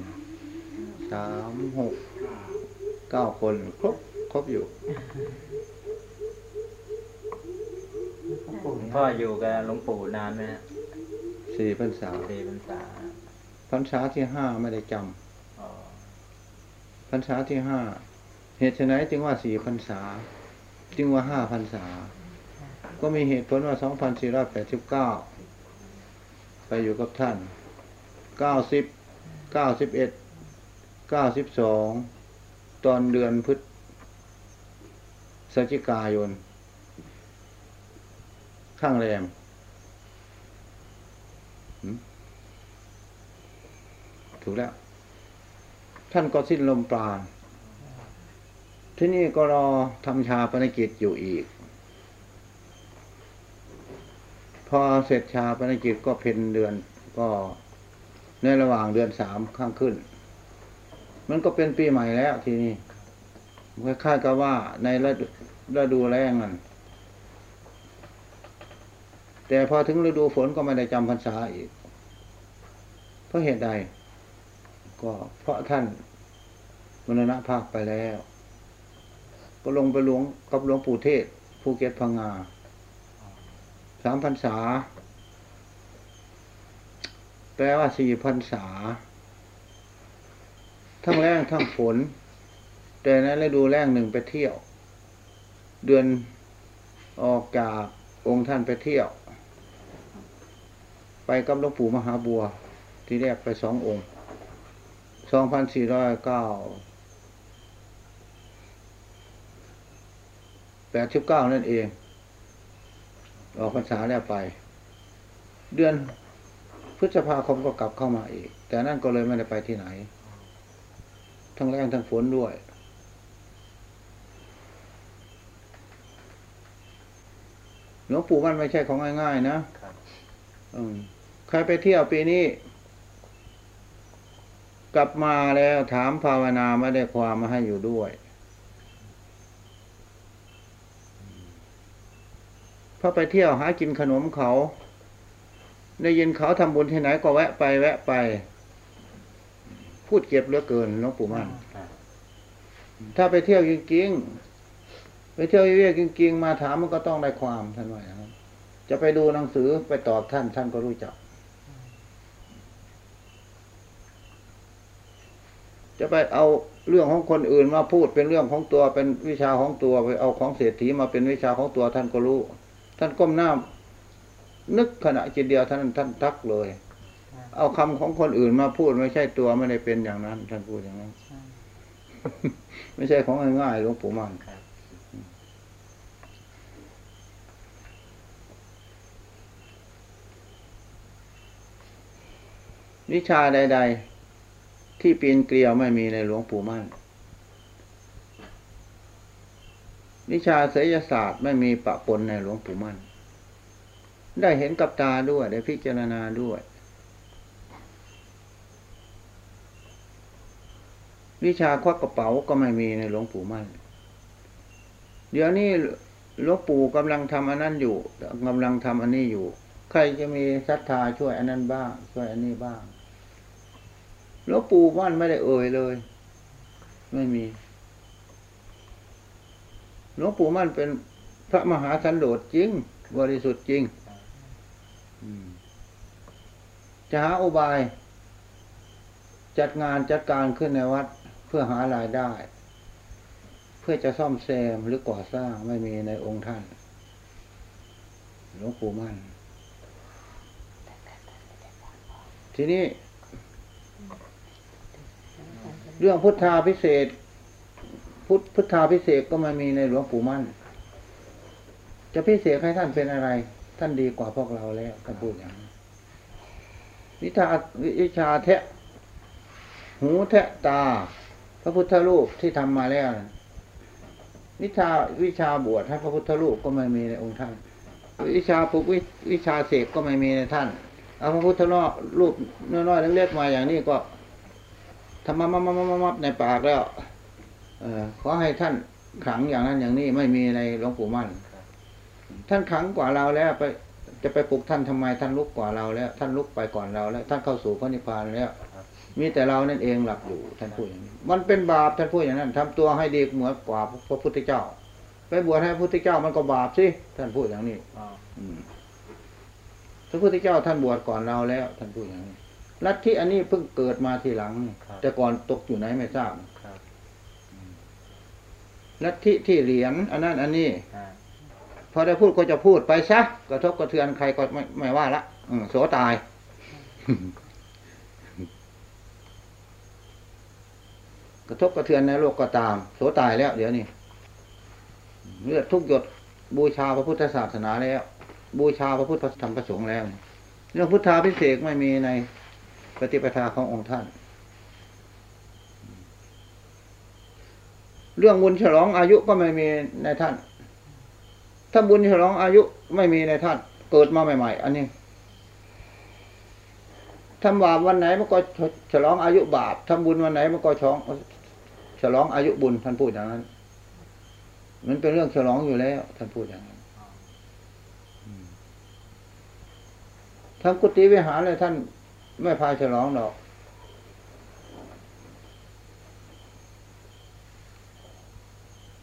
สามหกเก้าคน ครบครบอยู่คุณพ่ออยู่กับหลวงปู่นานไหมฮะสี่พรรษาสี่พรรษาพรรษาที่ห้าไม่ได้จำอ๋อพรรษาที่ห้าเหตุไฉนจึงว่าสี่พรรษา จึงว่าห้าพรรษา ก็มีเหตุผลว่าสองพันสี่ร้อยแปดสิบเก้า ไปอยู่กับท่านเก้าสิบเก้าสิบเอ็ดเก้าสิบสองตอนเดือนพฤศจิกายน ข้างแรมถูกแล้ว ท่านก็สิ้นลมปราณที่นี่ก็รอทำชาปนกิจอยู่อีก พอเสร็จชาปนกิจก็เพ็นเดือนก็ในระหว่างเดือนสามข้างขึ้น มันก็เป็นปีใหม่แล้วทีนี้คล้ายๆกับว่าในฤดูฤดูแล้งนั่นแต่พอถึงฤดูฝนก็ไม่ได้จำพรรษาอีก เพราะเหตุใด ก็เพราะท่านมรณภาพไปแล้ว ก็ลงไปหลวงกับหลวงปู่เทศภูเก็ตพังงา สามพรรษา แปลว่าสี่พรรษา ทั้งแรงทั้งฝน แต่ในฤดูแรงหนึ่งไปเที่ยว เดือนออกจากองค์ท่านไปเที่ยว ไปกับหลวงปู่มหาบัว ที่แรกไปสององค์สองพันสี่ร้อยเก้าแปดสิบเก้านั่นเอง ออกพรรษาแล้วไป เดือนพฤษภาคมก็กลับเข้ามาอีก แต่นั่นก็เลยไม่ได้ไปที่ไหน ทั้งแรงทั้งฝนด้วย หลวงปู่มันไม่ใช่ของง่ายๆนะครับอืมใครไปเที่ยวปีนี้ กลับมาแล้วถามภาวนาไม่ได้ความมาให้อยู่ด้วย พอไปเที่ยวหากินขนมเขา ได้ยินเขาทำบุญที่ไหนก็แวะไปแวะไป พูดเก็บเหลือเกินหลวงปู่มั่นถ้าไปเที่ยวจริงๆไปเที่ยวเรียกจริงๆมาถามมันก็ต้องได้ความท่านว่าจะไปดูหนังสือไปตอบท่านท่านก็รู้จัก จะไปเอาเรื่องของคนอื่นมาพูดเป็นเรื่องของตัวเป็นวิชาของตัวไปเอาของเศรษฐีมาเป็นวิชาของตัวท่านก็รู้ ท่านก้มหน้า นึกขณะจิตเดียวท่านท่านทักเลย เอาคำของคนอื่นมาพูดไม่ใช่ตัวไม่ได้เป็นอย่างนั้น ท่านพูดอย่างนั้นไม่ใช่ของง่ายๆหลวงปู่มันครับวิชาใด ๆ ที่ปีนเกลียวไม่มีในหลวงปู่มั่น วิชาศิลศาสตร์ไม่มีปะปนในหลวงปู่มั่น ได้เห็นกับตาด้วย ได้พิจารณาด้วย วิชาควักกระเป๋าก็ไม่มีในหลวงปู่มั่น เดี๋ยวนี้หลวงปู่กำลังทำอันนั้นอยู่กำลังทำอันนี้อยู่ ใครจะมีศรัทธาช่วยอันนั้นบ้าง ช่วยอันนี้บ้างหลวงปู่มั่นไม่ได้เอ่ยเลย ไม่มี หลวงปู่มั่นเป็นพระมหาสันโดษจริง บริสุทธิ์จริงจะหาอุบาย จัดงานจัดการขึ้นในวัดเพื่อหารายได้ เพื่อจะซ่อมแซมหรือก่อสร้างไม่มีในองค์ท่านหลวงปู่มั่น ทีนี้ เรื่องพุทธาพิเศษ พุทธพุทธาพิเศษก็มามีในหลวงปู่มั่น จะพิเศษให้ท่านเป็นอะไร ท่านดีกว่าพวกเราแล้วท่านพูดอย่างนี้วิชาวิชาแทะ หูแทะตา พระพุทธรูปที่ทำมาแล้ววิชาวิชาบวชให้พระพุทธรูปก็ไม่มีในองค์ท่าน วิชาปุกวิวิชาเสกก็ไม่มีในท่าน เอาพระพุทธนอรูปน้อยๆเล็กๆมาอย่างนี้ก็ทำมามามามามาในปากแล้ว เออขอให้ท่านขลังอย่างนั้นอย่างนี้ไม่มีในหลวงปู่มั่น ท่านขลังกว่าเราแล้วไปจะไปปลุกท่านทำไมท่านลุกกว่าเราแล้ว ท่านลุกไปก่อนเราแล้ว ท่านเข้าสู่พระนิพพานแล้ว มีแต่เรานั่นเองหลับอยู่ท่านพูดอย่างนี้มันเป็นบาปท่านพูดอย่างนั้นทำตัวให้ดีเหมือนกว่าพระพุทธเจ้า ไปบวชให้พระพุทธเจ้ามันก็บาปสิท่านพูดอย่างนี้อ๋ออืมพระพุทธเจ้าท่านบวชก่อนเราแล้ว ท่านพูดอย่างนี้ลัทธิอันนี้เพิ่งเกิดมาทีหลังนี่แต่ก่อนตกอยู่ไหนไม่ทราบครับ ลัทธิที่เหรียญอันนั้นอันนี้อ่าพอได้พูดก็จะพูดไปซะกระทบกระเทือนใครก็ไม่ไม่ว่าละอืมโสตาย กระทบกระเทือนในโลกก็ตาม โสตายแล้ว เดี๋ยวนี้เลือดทุกหยดบูชาพระพุทธศาสนาแล้ว บูชาพระพุทธธรรมประสงค์แล้ว เรื่องพุทธาพิเศษกไม่มีในปฏิปทาขององค์ท่าน เรื่องบุญฉลองอายุก็ไม่มีในท่าน ถ้าบุญฉลองอายุไม่มีในท่าน เกิดมาใหม่ ๆ อันนี้ทำบาปวันไหนมันก็ฉลองอายุบาปทำบุญวันไหนมันก็ฉลองฉลองอายุบุญท่านพูดอย่างนั้น มันเป็นเรื่องฉลองอยู่แล้วท่านพูดอย่างนั้นทำกุฏิวิหารเลยท่านไม่พาฉลองหรอก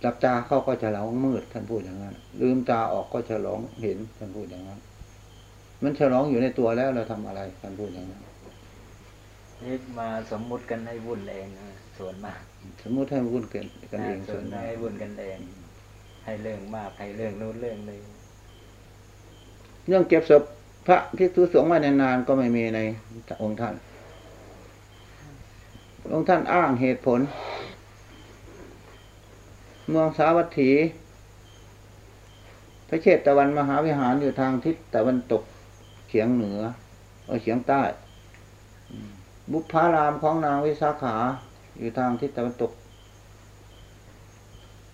หลับตาเข้าก็ฉลองมืดท่านพูดอย่างนั้น ลืมตาออกก็ฉลองเห็นท่านพูดอย่างนั้น มันฉลองอยู่ในตัวแล้วเราทำอะไรท่านพูดอย่างนั้นนี่มาสมมุติกันให้วุ่นเองนะส่วนมาก สมมุติให้วุ่นเกินกันเองส่ส่ววนนมากให้วุ่นกันเอง ให้เรื่องมากให้เรื่องนู้นเรื่องนี้เรื่องเก็บศพพระที่ทุสงฆ์ไว้นานๆก็ไม่มีในองค์ท่าน องค์ท่านอ้างเหตุผล เมืองสาวัตถี พระเชตตะวันมหาวิหารอยู่ทางทิศตะวันตกเฉียงเหนือเออเฉียงใต้ บุพพารามของนางวิสาขา อยู่ทางทิศตะวันตก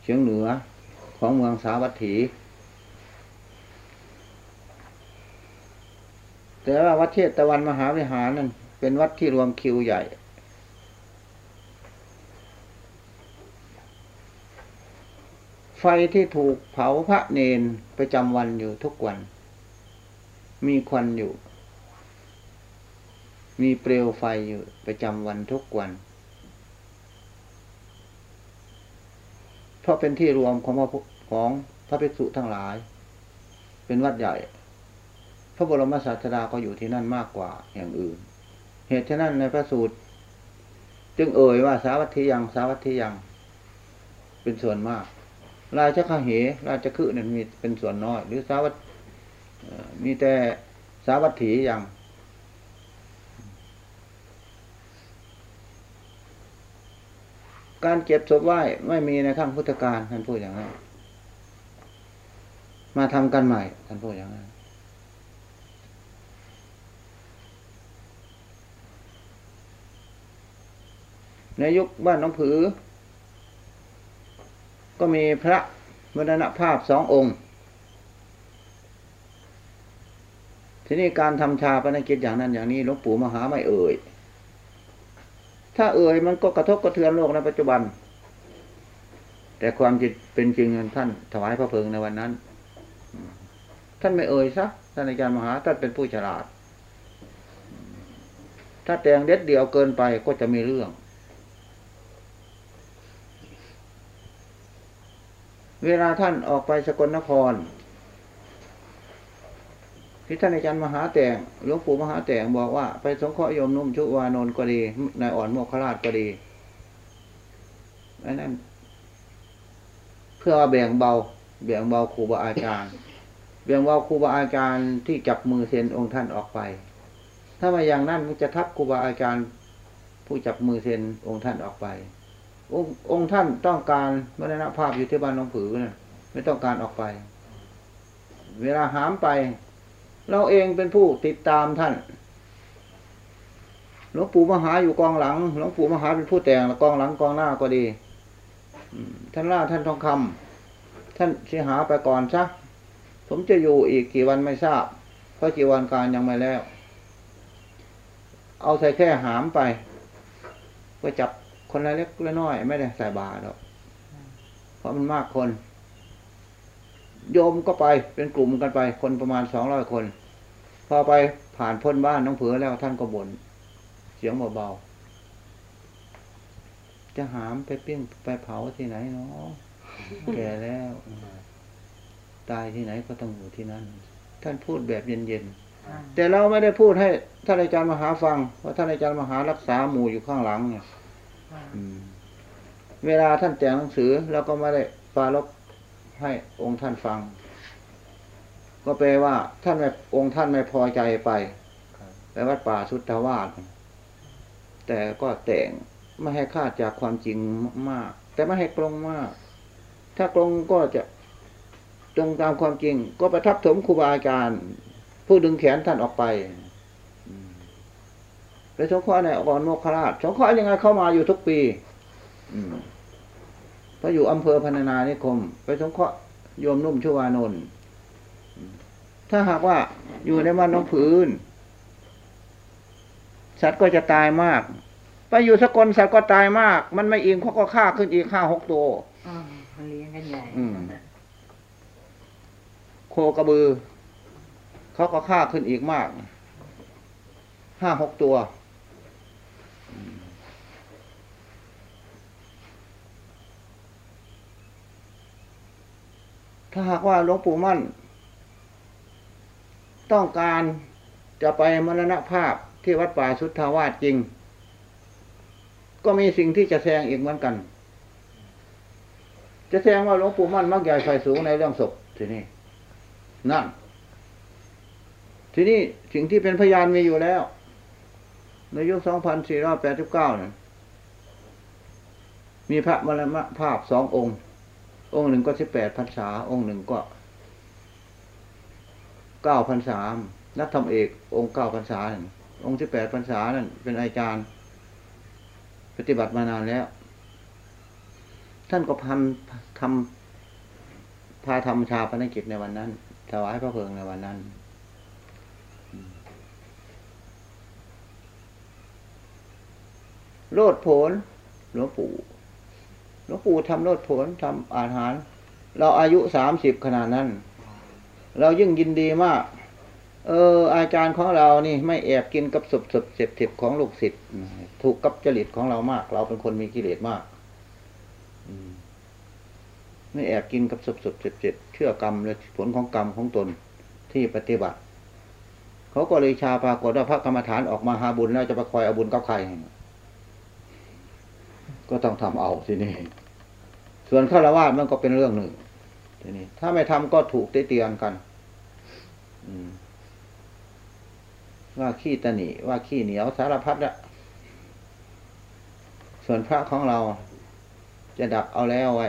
เฉียงเหนือของเมืองสาวัตถี แต่ว่าวัดเทศตะวันมหาวิหารนั่นเป็นวัดที่รวมคิวใหญ่ ไฟที่ถูกเผาพระเนนประจำวันอยู่ทุกวัน มีควันอยู่ มีเปลวไฟอยู่ประจำวันทุกวัน เพราะเป็นที่รวมของพระของพระภิกษุทั้งหลาย เป็นวัดใหญ่ พระบรมศาสดาก็อยู่ที่นั่นมากกว่าอย่างอื่น เหตุฉะนั้นในพระสูตร จึงเอ่ยว่าสาวัตถียังสาวัตถียังเป็นส่วนมาก ราชคเห ราชคฤห์นั้นมีเป็นส่วนน้อย หรือสาวัตมีแต่สาวัตถีอยังการเก็บศพไหว้ไม่มีในขั้งพุทธการท่านพูดอย่างนั้น มาทำกันใหม่ท่านพูดอย่างนั้น ในยุคบ้านน้องผือ ก็มีพระมรณภาพสององค์ ทีนี้การทำชาปนกิจอย่างนั้นอย่างนี้หลวงปู่มหาไม่เอ่ย ถ้าเอ่ยมันก็กระทบกระเทือนโลกในปัจจุบัน แต่ความจิตเป็นจริงท่านถวายพระเพลิงในวันนั้น ท่านไม่เอ่ยซะท่านอาจารย์มหาท่านเป็นผู้ฉลาด ถ้าแต่งเด็ดเดียวเกินไปก็จะมีเรื่อง เวลาท่านออกไปสกลนครที่ท่านอาจารย์มหาแต่งหลวงปู่มหาแต่งบอกว่า ไปสงเคราะห์โยมนุ่มชุวานนท์ก็ดีนายอ่อนโมกขราชก็ดีอันนั้นพื่อแบ่งเบาแบ่งเบาครูบาอาจารย์แบ่งเบาครูบาอาจารย์ที่จับมือเซ็นองค์ท่านออกไป ถ้ามาอย่างนั้นมันจะทับครูบาอาจารย์ ผู้จับมือเซ็นองค์ท่านออกไป องค์งท่านต้องการมรณภาพอยู่ที่บ้านหลวงผือนะไม่ต้องการออกไป เวลาหามไป เราเองเป็นผู้ติดตามท่านหลวงปู่มหาอยู่กองหลังหลวงปู่มหาเป็นผู้แต่งกองหลังกองหน้าก็ดีท่านล่าท่านทองคำท่านเสียหาไปก่อนซะผมจะอยู่อีกกี่วันไม่ทราบ เพราะจีวันการยังไม่แล้ว เอาใส่แค่หามไป ก็จับ คนละเล็กละน้อย ไม่ได้ใส่บาตรหรอกเพราะมันมากคน โยมก็ไปเป็นกลุ่มกันไป คนประมาณสองร้อยคน พอไปผ่านพ้นบ้านน้องเผือแล้วท่านก็บ่นเสียงเบาๆจะหามไปปิ้งไปเผาที่ไหนเนาะแก่แล้ว ตายที่ไหนก็ต้องอยู่ที่นั่น ท่านพูดแบบเย็นๆแต่เราไม่ได้พูดให้ท่านอาจารย์มหาฟังเพราะท่านอาจารย์มหารักษาหมู่อยู่ข้างหลังเนี่ย เวลาท่านแต่งหนังสือเราก็ไม่ได้ฟาลบให้องค์ท่านฟัง ก็แปลว่าท่านไม่องค์ท่านไม่พอใจไปไปวัดป่าสุทธาวาสแต่ก็แต่งไม่ให้คาดจากความจริงมาก แต่ไม่ให้ตรงมาก ถ้าตรงก็จะตรงตามความจริง ก็ประทับถมครูบาอาจารย์ ผู้ดึงแขนท่านออกไป ไปสงเคราะห์ในอกรโมคราชสงเคราะห์ยังไงเข้ามาอยู่ทุกปีอืมเพราะอยู่อำเภอพรรณนานิคม ไปสงเคราะห์โยมนุ่มชวานนท์อืมถ้าหากว่าอยู่ในบ้านน้องผืน สัตว์ก็จะตายมาก ไปอยู่สกลสัตว์ก็ตายมาก มันไม่อิงเขาก็ฆ่าขึ้นอีกห้าหกตัวอ่ามันเลี้ยงกันใหญ่อืมโคกระบือ เขาก็ฆ่าขึ้นอีกมากห้าหกตัว ถ้าหากว่าหลวงปู่มั่น ต้องการจะไปมรณภาพที่วัดป่าสุทธาวาสจริง ก็มีสิ่งที่จะแซงอีกเหมือนกัน จะแสดงว่าหลวงปู่มั่นมักใหญ่ไฟสูงในเรื่องศพทีนี้นั่น ทีนี้สิ่งที่เป็นพยานมีอยู่แล้ว ในยุคสองพันสี่ร้นมีพระมรณภาพสององค์ องค์หนึ่งก็สิบแปดพรรษา องค์หนึ่งก็เก้าพรรษา นักธรรมเอก องค์เก้าพรรษา องค์สิบแปดพรรษานั่นเป็นอาจารย์ ปฏิบัติมานานแล้ว ท่านก็พันทำพาทำชาปนกิจในวันนั้น ถวายพระเพลิงในวันนั้นโลดโผนหลวงปู่ หลวงปู่ทำโลดผนทำอาหาร เราอายุสามสิบขนาดนั้น เรายิ่งยินดีมาก เออ อาจารย์ของเรานี่ไม่แอบกินกับสบสบเสพติบของลูกศิษย์ถูกกับจริตของเรามาก เราเป็นคนมีกิเลสมากไม่แอบกินกับสบสบเจ็บเจ็บเชื่อกรรมและผลของกรรมของตนที่ปฏิบัติ เขาก็เลยชาปรากฏว่าพระกรรมฐานออกมาหาบุญแล้วจะไปคอยเอาบุญกับใคร ก็ต้องทำเอาทีนี้ส่วนฆราวาสมันก็เป็นเรื่องหนึ่งทีนี้ ถ้าไม่ทำก็ถูกได้เตียนกัน อืม ว่าขี้ตนีว่าขี้เหนียวสารพัดละส่วนพระของเราจะดักเอาแล้วไว้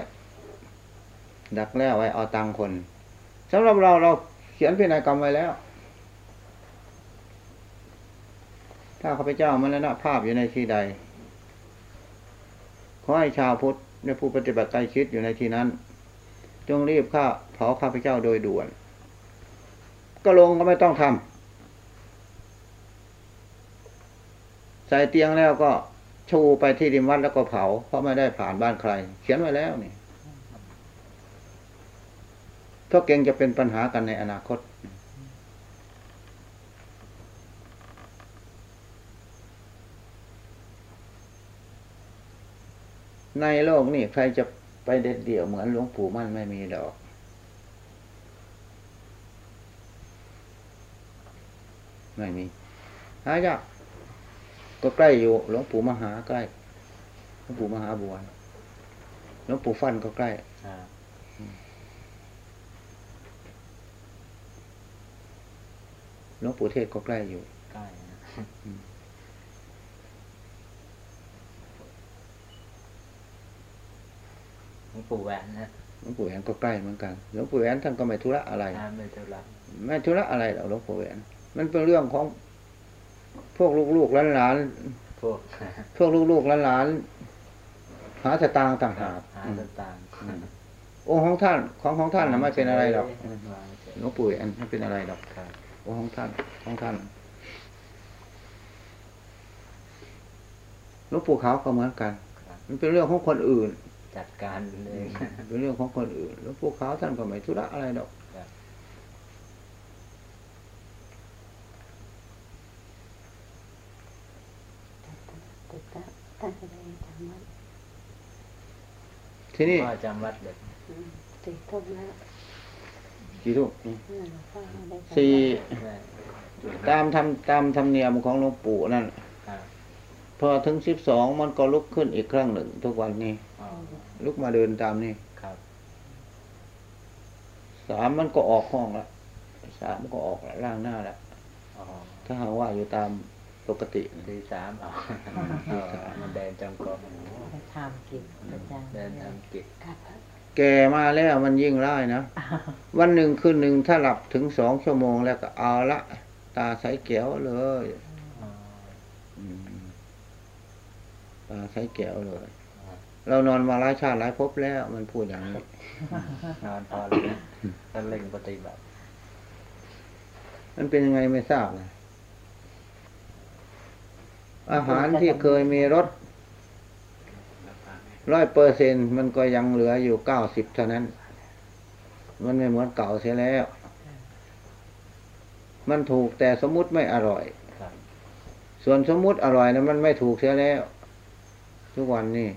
ดักแล้วไว้เอาตังคนสำหรับเราเราเขียนพินัยกรรมไว้แล้ว ถ้าข้าพเจ้ามรณภาพอยู่ในที่ใด ขอให้ชาวพุทธและผู้ปฏิบัติใกล้ชิดอยู่ในที่นั้น จงรีบฆ่าเผาข้าพเจ้าโดยด่วน ก็ลงก็ไม่ต้องทำใส่เตียงแล้วก็ชูไปที่ริมวัดแล้วก็เผา เพราะไม่ได้ผ่านบ้านใคร เขียนไว้แล้วนี่เพราะเก่งจะเป็นปัญหากันในอนาคต ในโลกนี่ใครจะไปเด็ดเดี่ยวเหมือนหลวงปู่มั่นไม่มีดอก ไม่มีหายากก็ใกล้อยู่หลวงปู่มหาใกล้หลวงปู่มหาบัวหลวงปู่ฟันก็ใกล้ครับหลวงปู่เทศก็ใกล้อยู่ใกล้นะห ลวงปู่แหวนนะหลวงปู่แหวนก็ใกล้เหมือนกันหลวงปู่แหวนท่านก็ไม่ธุระอะไรน้ำไม่เท่าไหรไม่ธุระอะไรหรอกหลวงปู่แหวนมันเป็นเรื่องของพวกลูกๆหลานพวกๆพวกลูกๆหลานๆหาสตางค์ต่างหากหาอืมสตางค์องค์ของท่านของของท่านนะไม่เป็นอะไรหรอกวางเฉยหลวงปู่แหวนไม่เป็นอะไรหรอกครับองค์ของท่านของท่านหลวงปู่ขาวก็เหมือนกันครับมันเป็นเรื่องของคนอื่น จัดการเองเป็นเรื่องของคนอื่นหลวงปู่ขาวท่านก็ไม่ธุระอะไรหรอกครับติดตามตั้งใจจำวัดที่นี่พ่อจำวัดเลยอืมติดทุ่มแล้วกี่ทุ่มเออหลวงพ่อได้จำวัดสี่แม่ตามทำตามธรรมเนียมของหลวงปู่นั่นครับพอถึงสิบสองมันก็ลุกขึ้นอีกครั้งหนึ่งทุกวันนี้อ๋อ ลุกมาเดินตามนี่ครับสามมันก็ออกห้องละสามมันก็ออกละล่างหน้าละอ๋อถ้าหากว่าอยู่ตามปกตินะตีสามเอาตีสามมันเดินจงกรมไปทำกิจประจำเดินทำกิจครับแก่มาแล้วมันยิ่งร้ายนะ วันหนึ่งคืนหนึ่งถ้าหลับถึงสองชั่วโมงแล้วก็เอาละ ตาใสแก้วเลยอ๋ออืมตาใสแก้วเลยอ๋อ เรานอนมาหลายชาติหลายภพแล้ว มันพูดอย่างนี้นอนพอเลยนะถ้าเล่งปฏิบัติ มันเป็นยังไงไม่ทราบนะอาหารที่เคยมีรสร้อยเปอร์เซ็นมันก็ยังเหลืออยู่เก้าสิบเท่านั้น มันไม่เหมือนเก่าเสียแล้ว มันถูกแต่สมมุติไม่อร่อยครับส่วนสมมุติอร่อยนะมันไม่ถูกเสียแล้ว ทุกวันนี้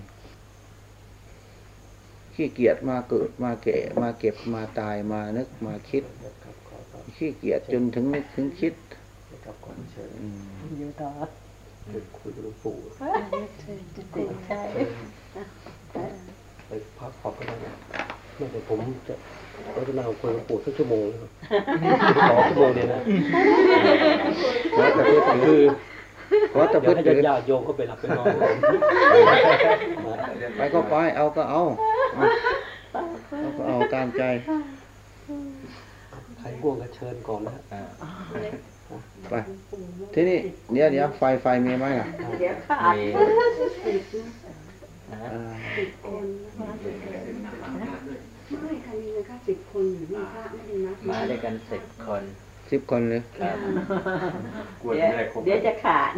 ขี้เกียจมาเกิดมาแก่มาเก็บมาตายมานึกมาคิด ขี้เกียจจนถึงนึกถึงคิดอืมอยู่ต่อคุยกับหลวงปู่ติดใจไปพักผ่อนก็ได้นะไม่แต่ผมจะก็จะนั่งคุยกับหลวงปู่สักชั่วโมงนะครับสองชั่วโมงเนี่ยนะขอแต่พูดคือ ขอแต่เดี๋พูยวดให้ถือญาติโยมก็ไปหลับไปนอนผมไปก็ไปเอาก็เอาเอาเอาก็เอาตามใจใครง่วงก็เชิญก่อนนะฮะอ่าไปที่นี่เดี๋ยวเดี๋ยวไฟไฟมีไหมล่ะเดี๋ยวขาดมีนะอ่าคนไม่ใครมีนะคะสิบคนอยู่นี่พระไม่ได้นับมาด้วยกันสิบคน สิบคนเลยครับเดี๋ยวเดี๋ยวจะขาด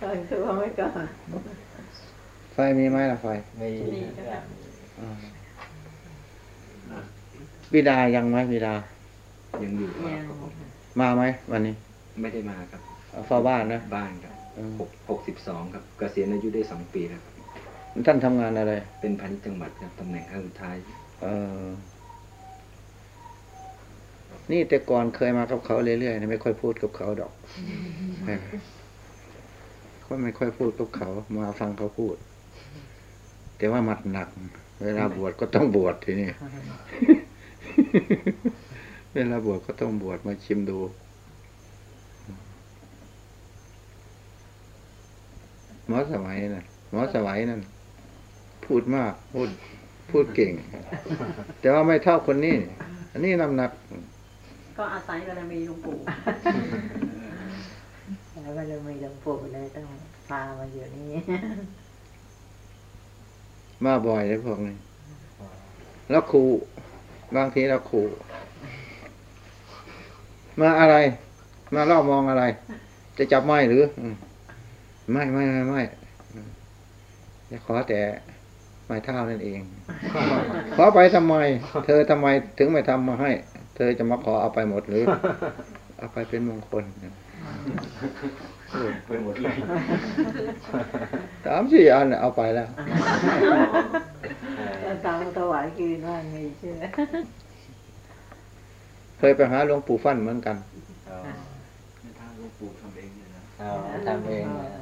ตอนคือว่าไม่ก่อนไฟมีไหมล่ะไฟมีครับอ่าบิดายังไหมบิดา ยังอยู่ยังมาไหมวันนี้ ไม่ได้มาครับเอาเฝ้าบ้านนะบ้านครับอืมหกหกสิบสองครับเกษียณอายุได้สองปีแล้วครับท่านทำงานอะไร เป็นพันจังหวัดครับตำแหน่งขั้นสุดท้าย เออ นี่แต่ก่อนเคยมากับเขาเรื่อยๆนะไม่ค่อยพูดกับเขาดอกไม่ค่อยไม่ค่อยพูดกับเขา มาฟังเขาพูด แต่ว่ามัดหนัก เวลาบวชก็ต้องบวชทีนี้เวลาบวชก็ต้องบวชมาชิมดูหมอสมัยน่ะหมอสมัยนั่นพูดมากพูดพูดเก่ง แต่ว่าไม่เท่าคนนี้ อันนี้น้ำหนัก ก็อาศัยบารมีหลวงปู่แล้วบารมีหลวงปู่เลยต้องพามาอยู่นี่มาบ่อยเลยพวกนี้แล้วครูบางทีแล้วครูมาอะไร มาล่อบมองอะไร จะจับไม้หรืออืมไม่ไม่ไม่ไม่อืมจะขอแต่ไม้เท้านั่นเอง ขอไปทำไม เธอทำไมถึงไม่ทำมาให้ เธอจะมาขอเอาไปหมดหรือ เอาไปเป็นมงคลไปหมดเลยสามสี่อันน่ะเอาไปแล้วแล้วตามถวายคืนว่ามีใช่ไหมเคยไปหาหลวงปู่ฟั่นเหมือนกันอ๋อถ้าหลวงปู่ทำเองเลยนะเอาทำเองนะ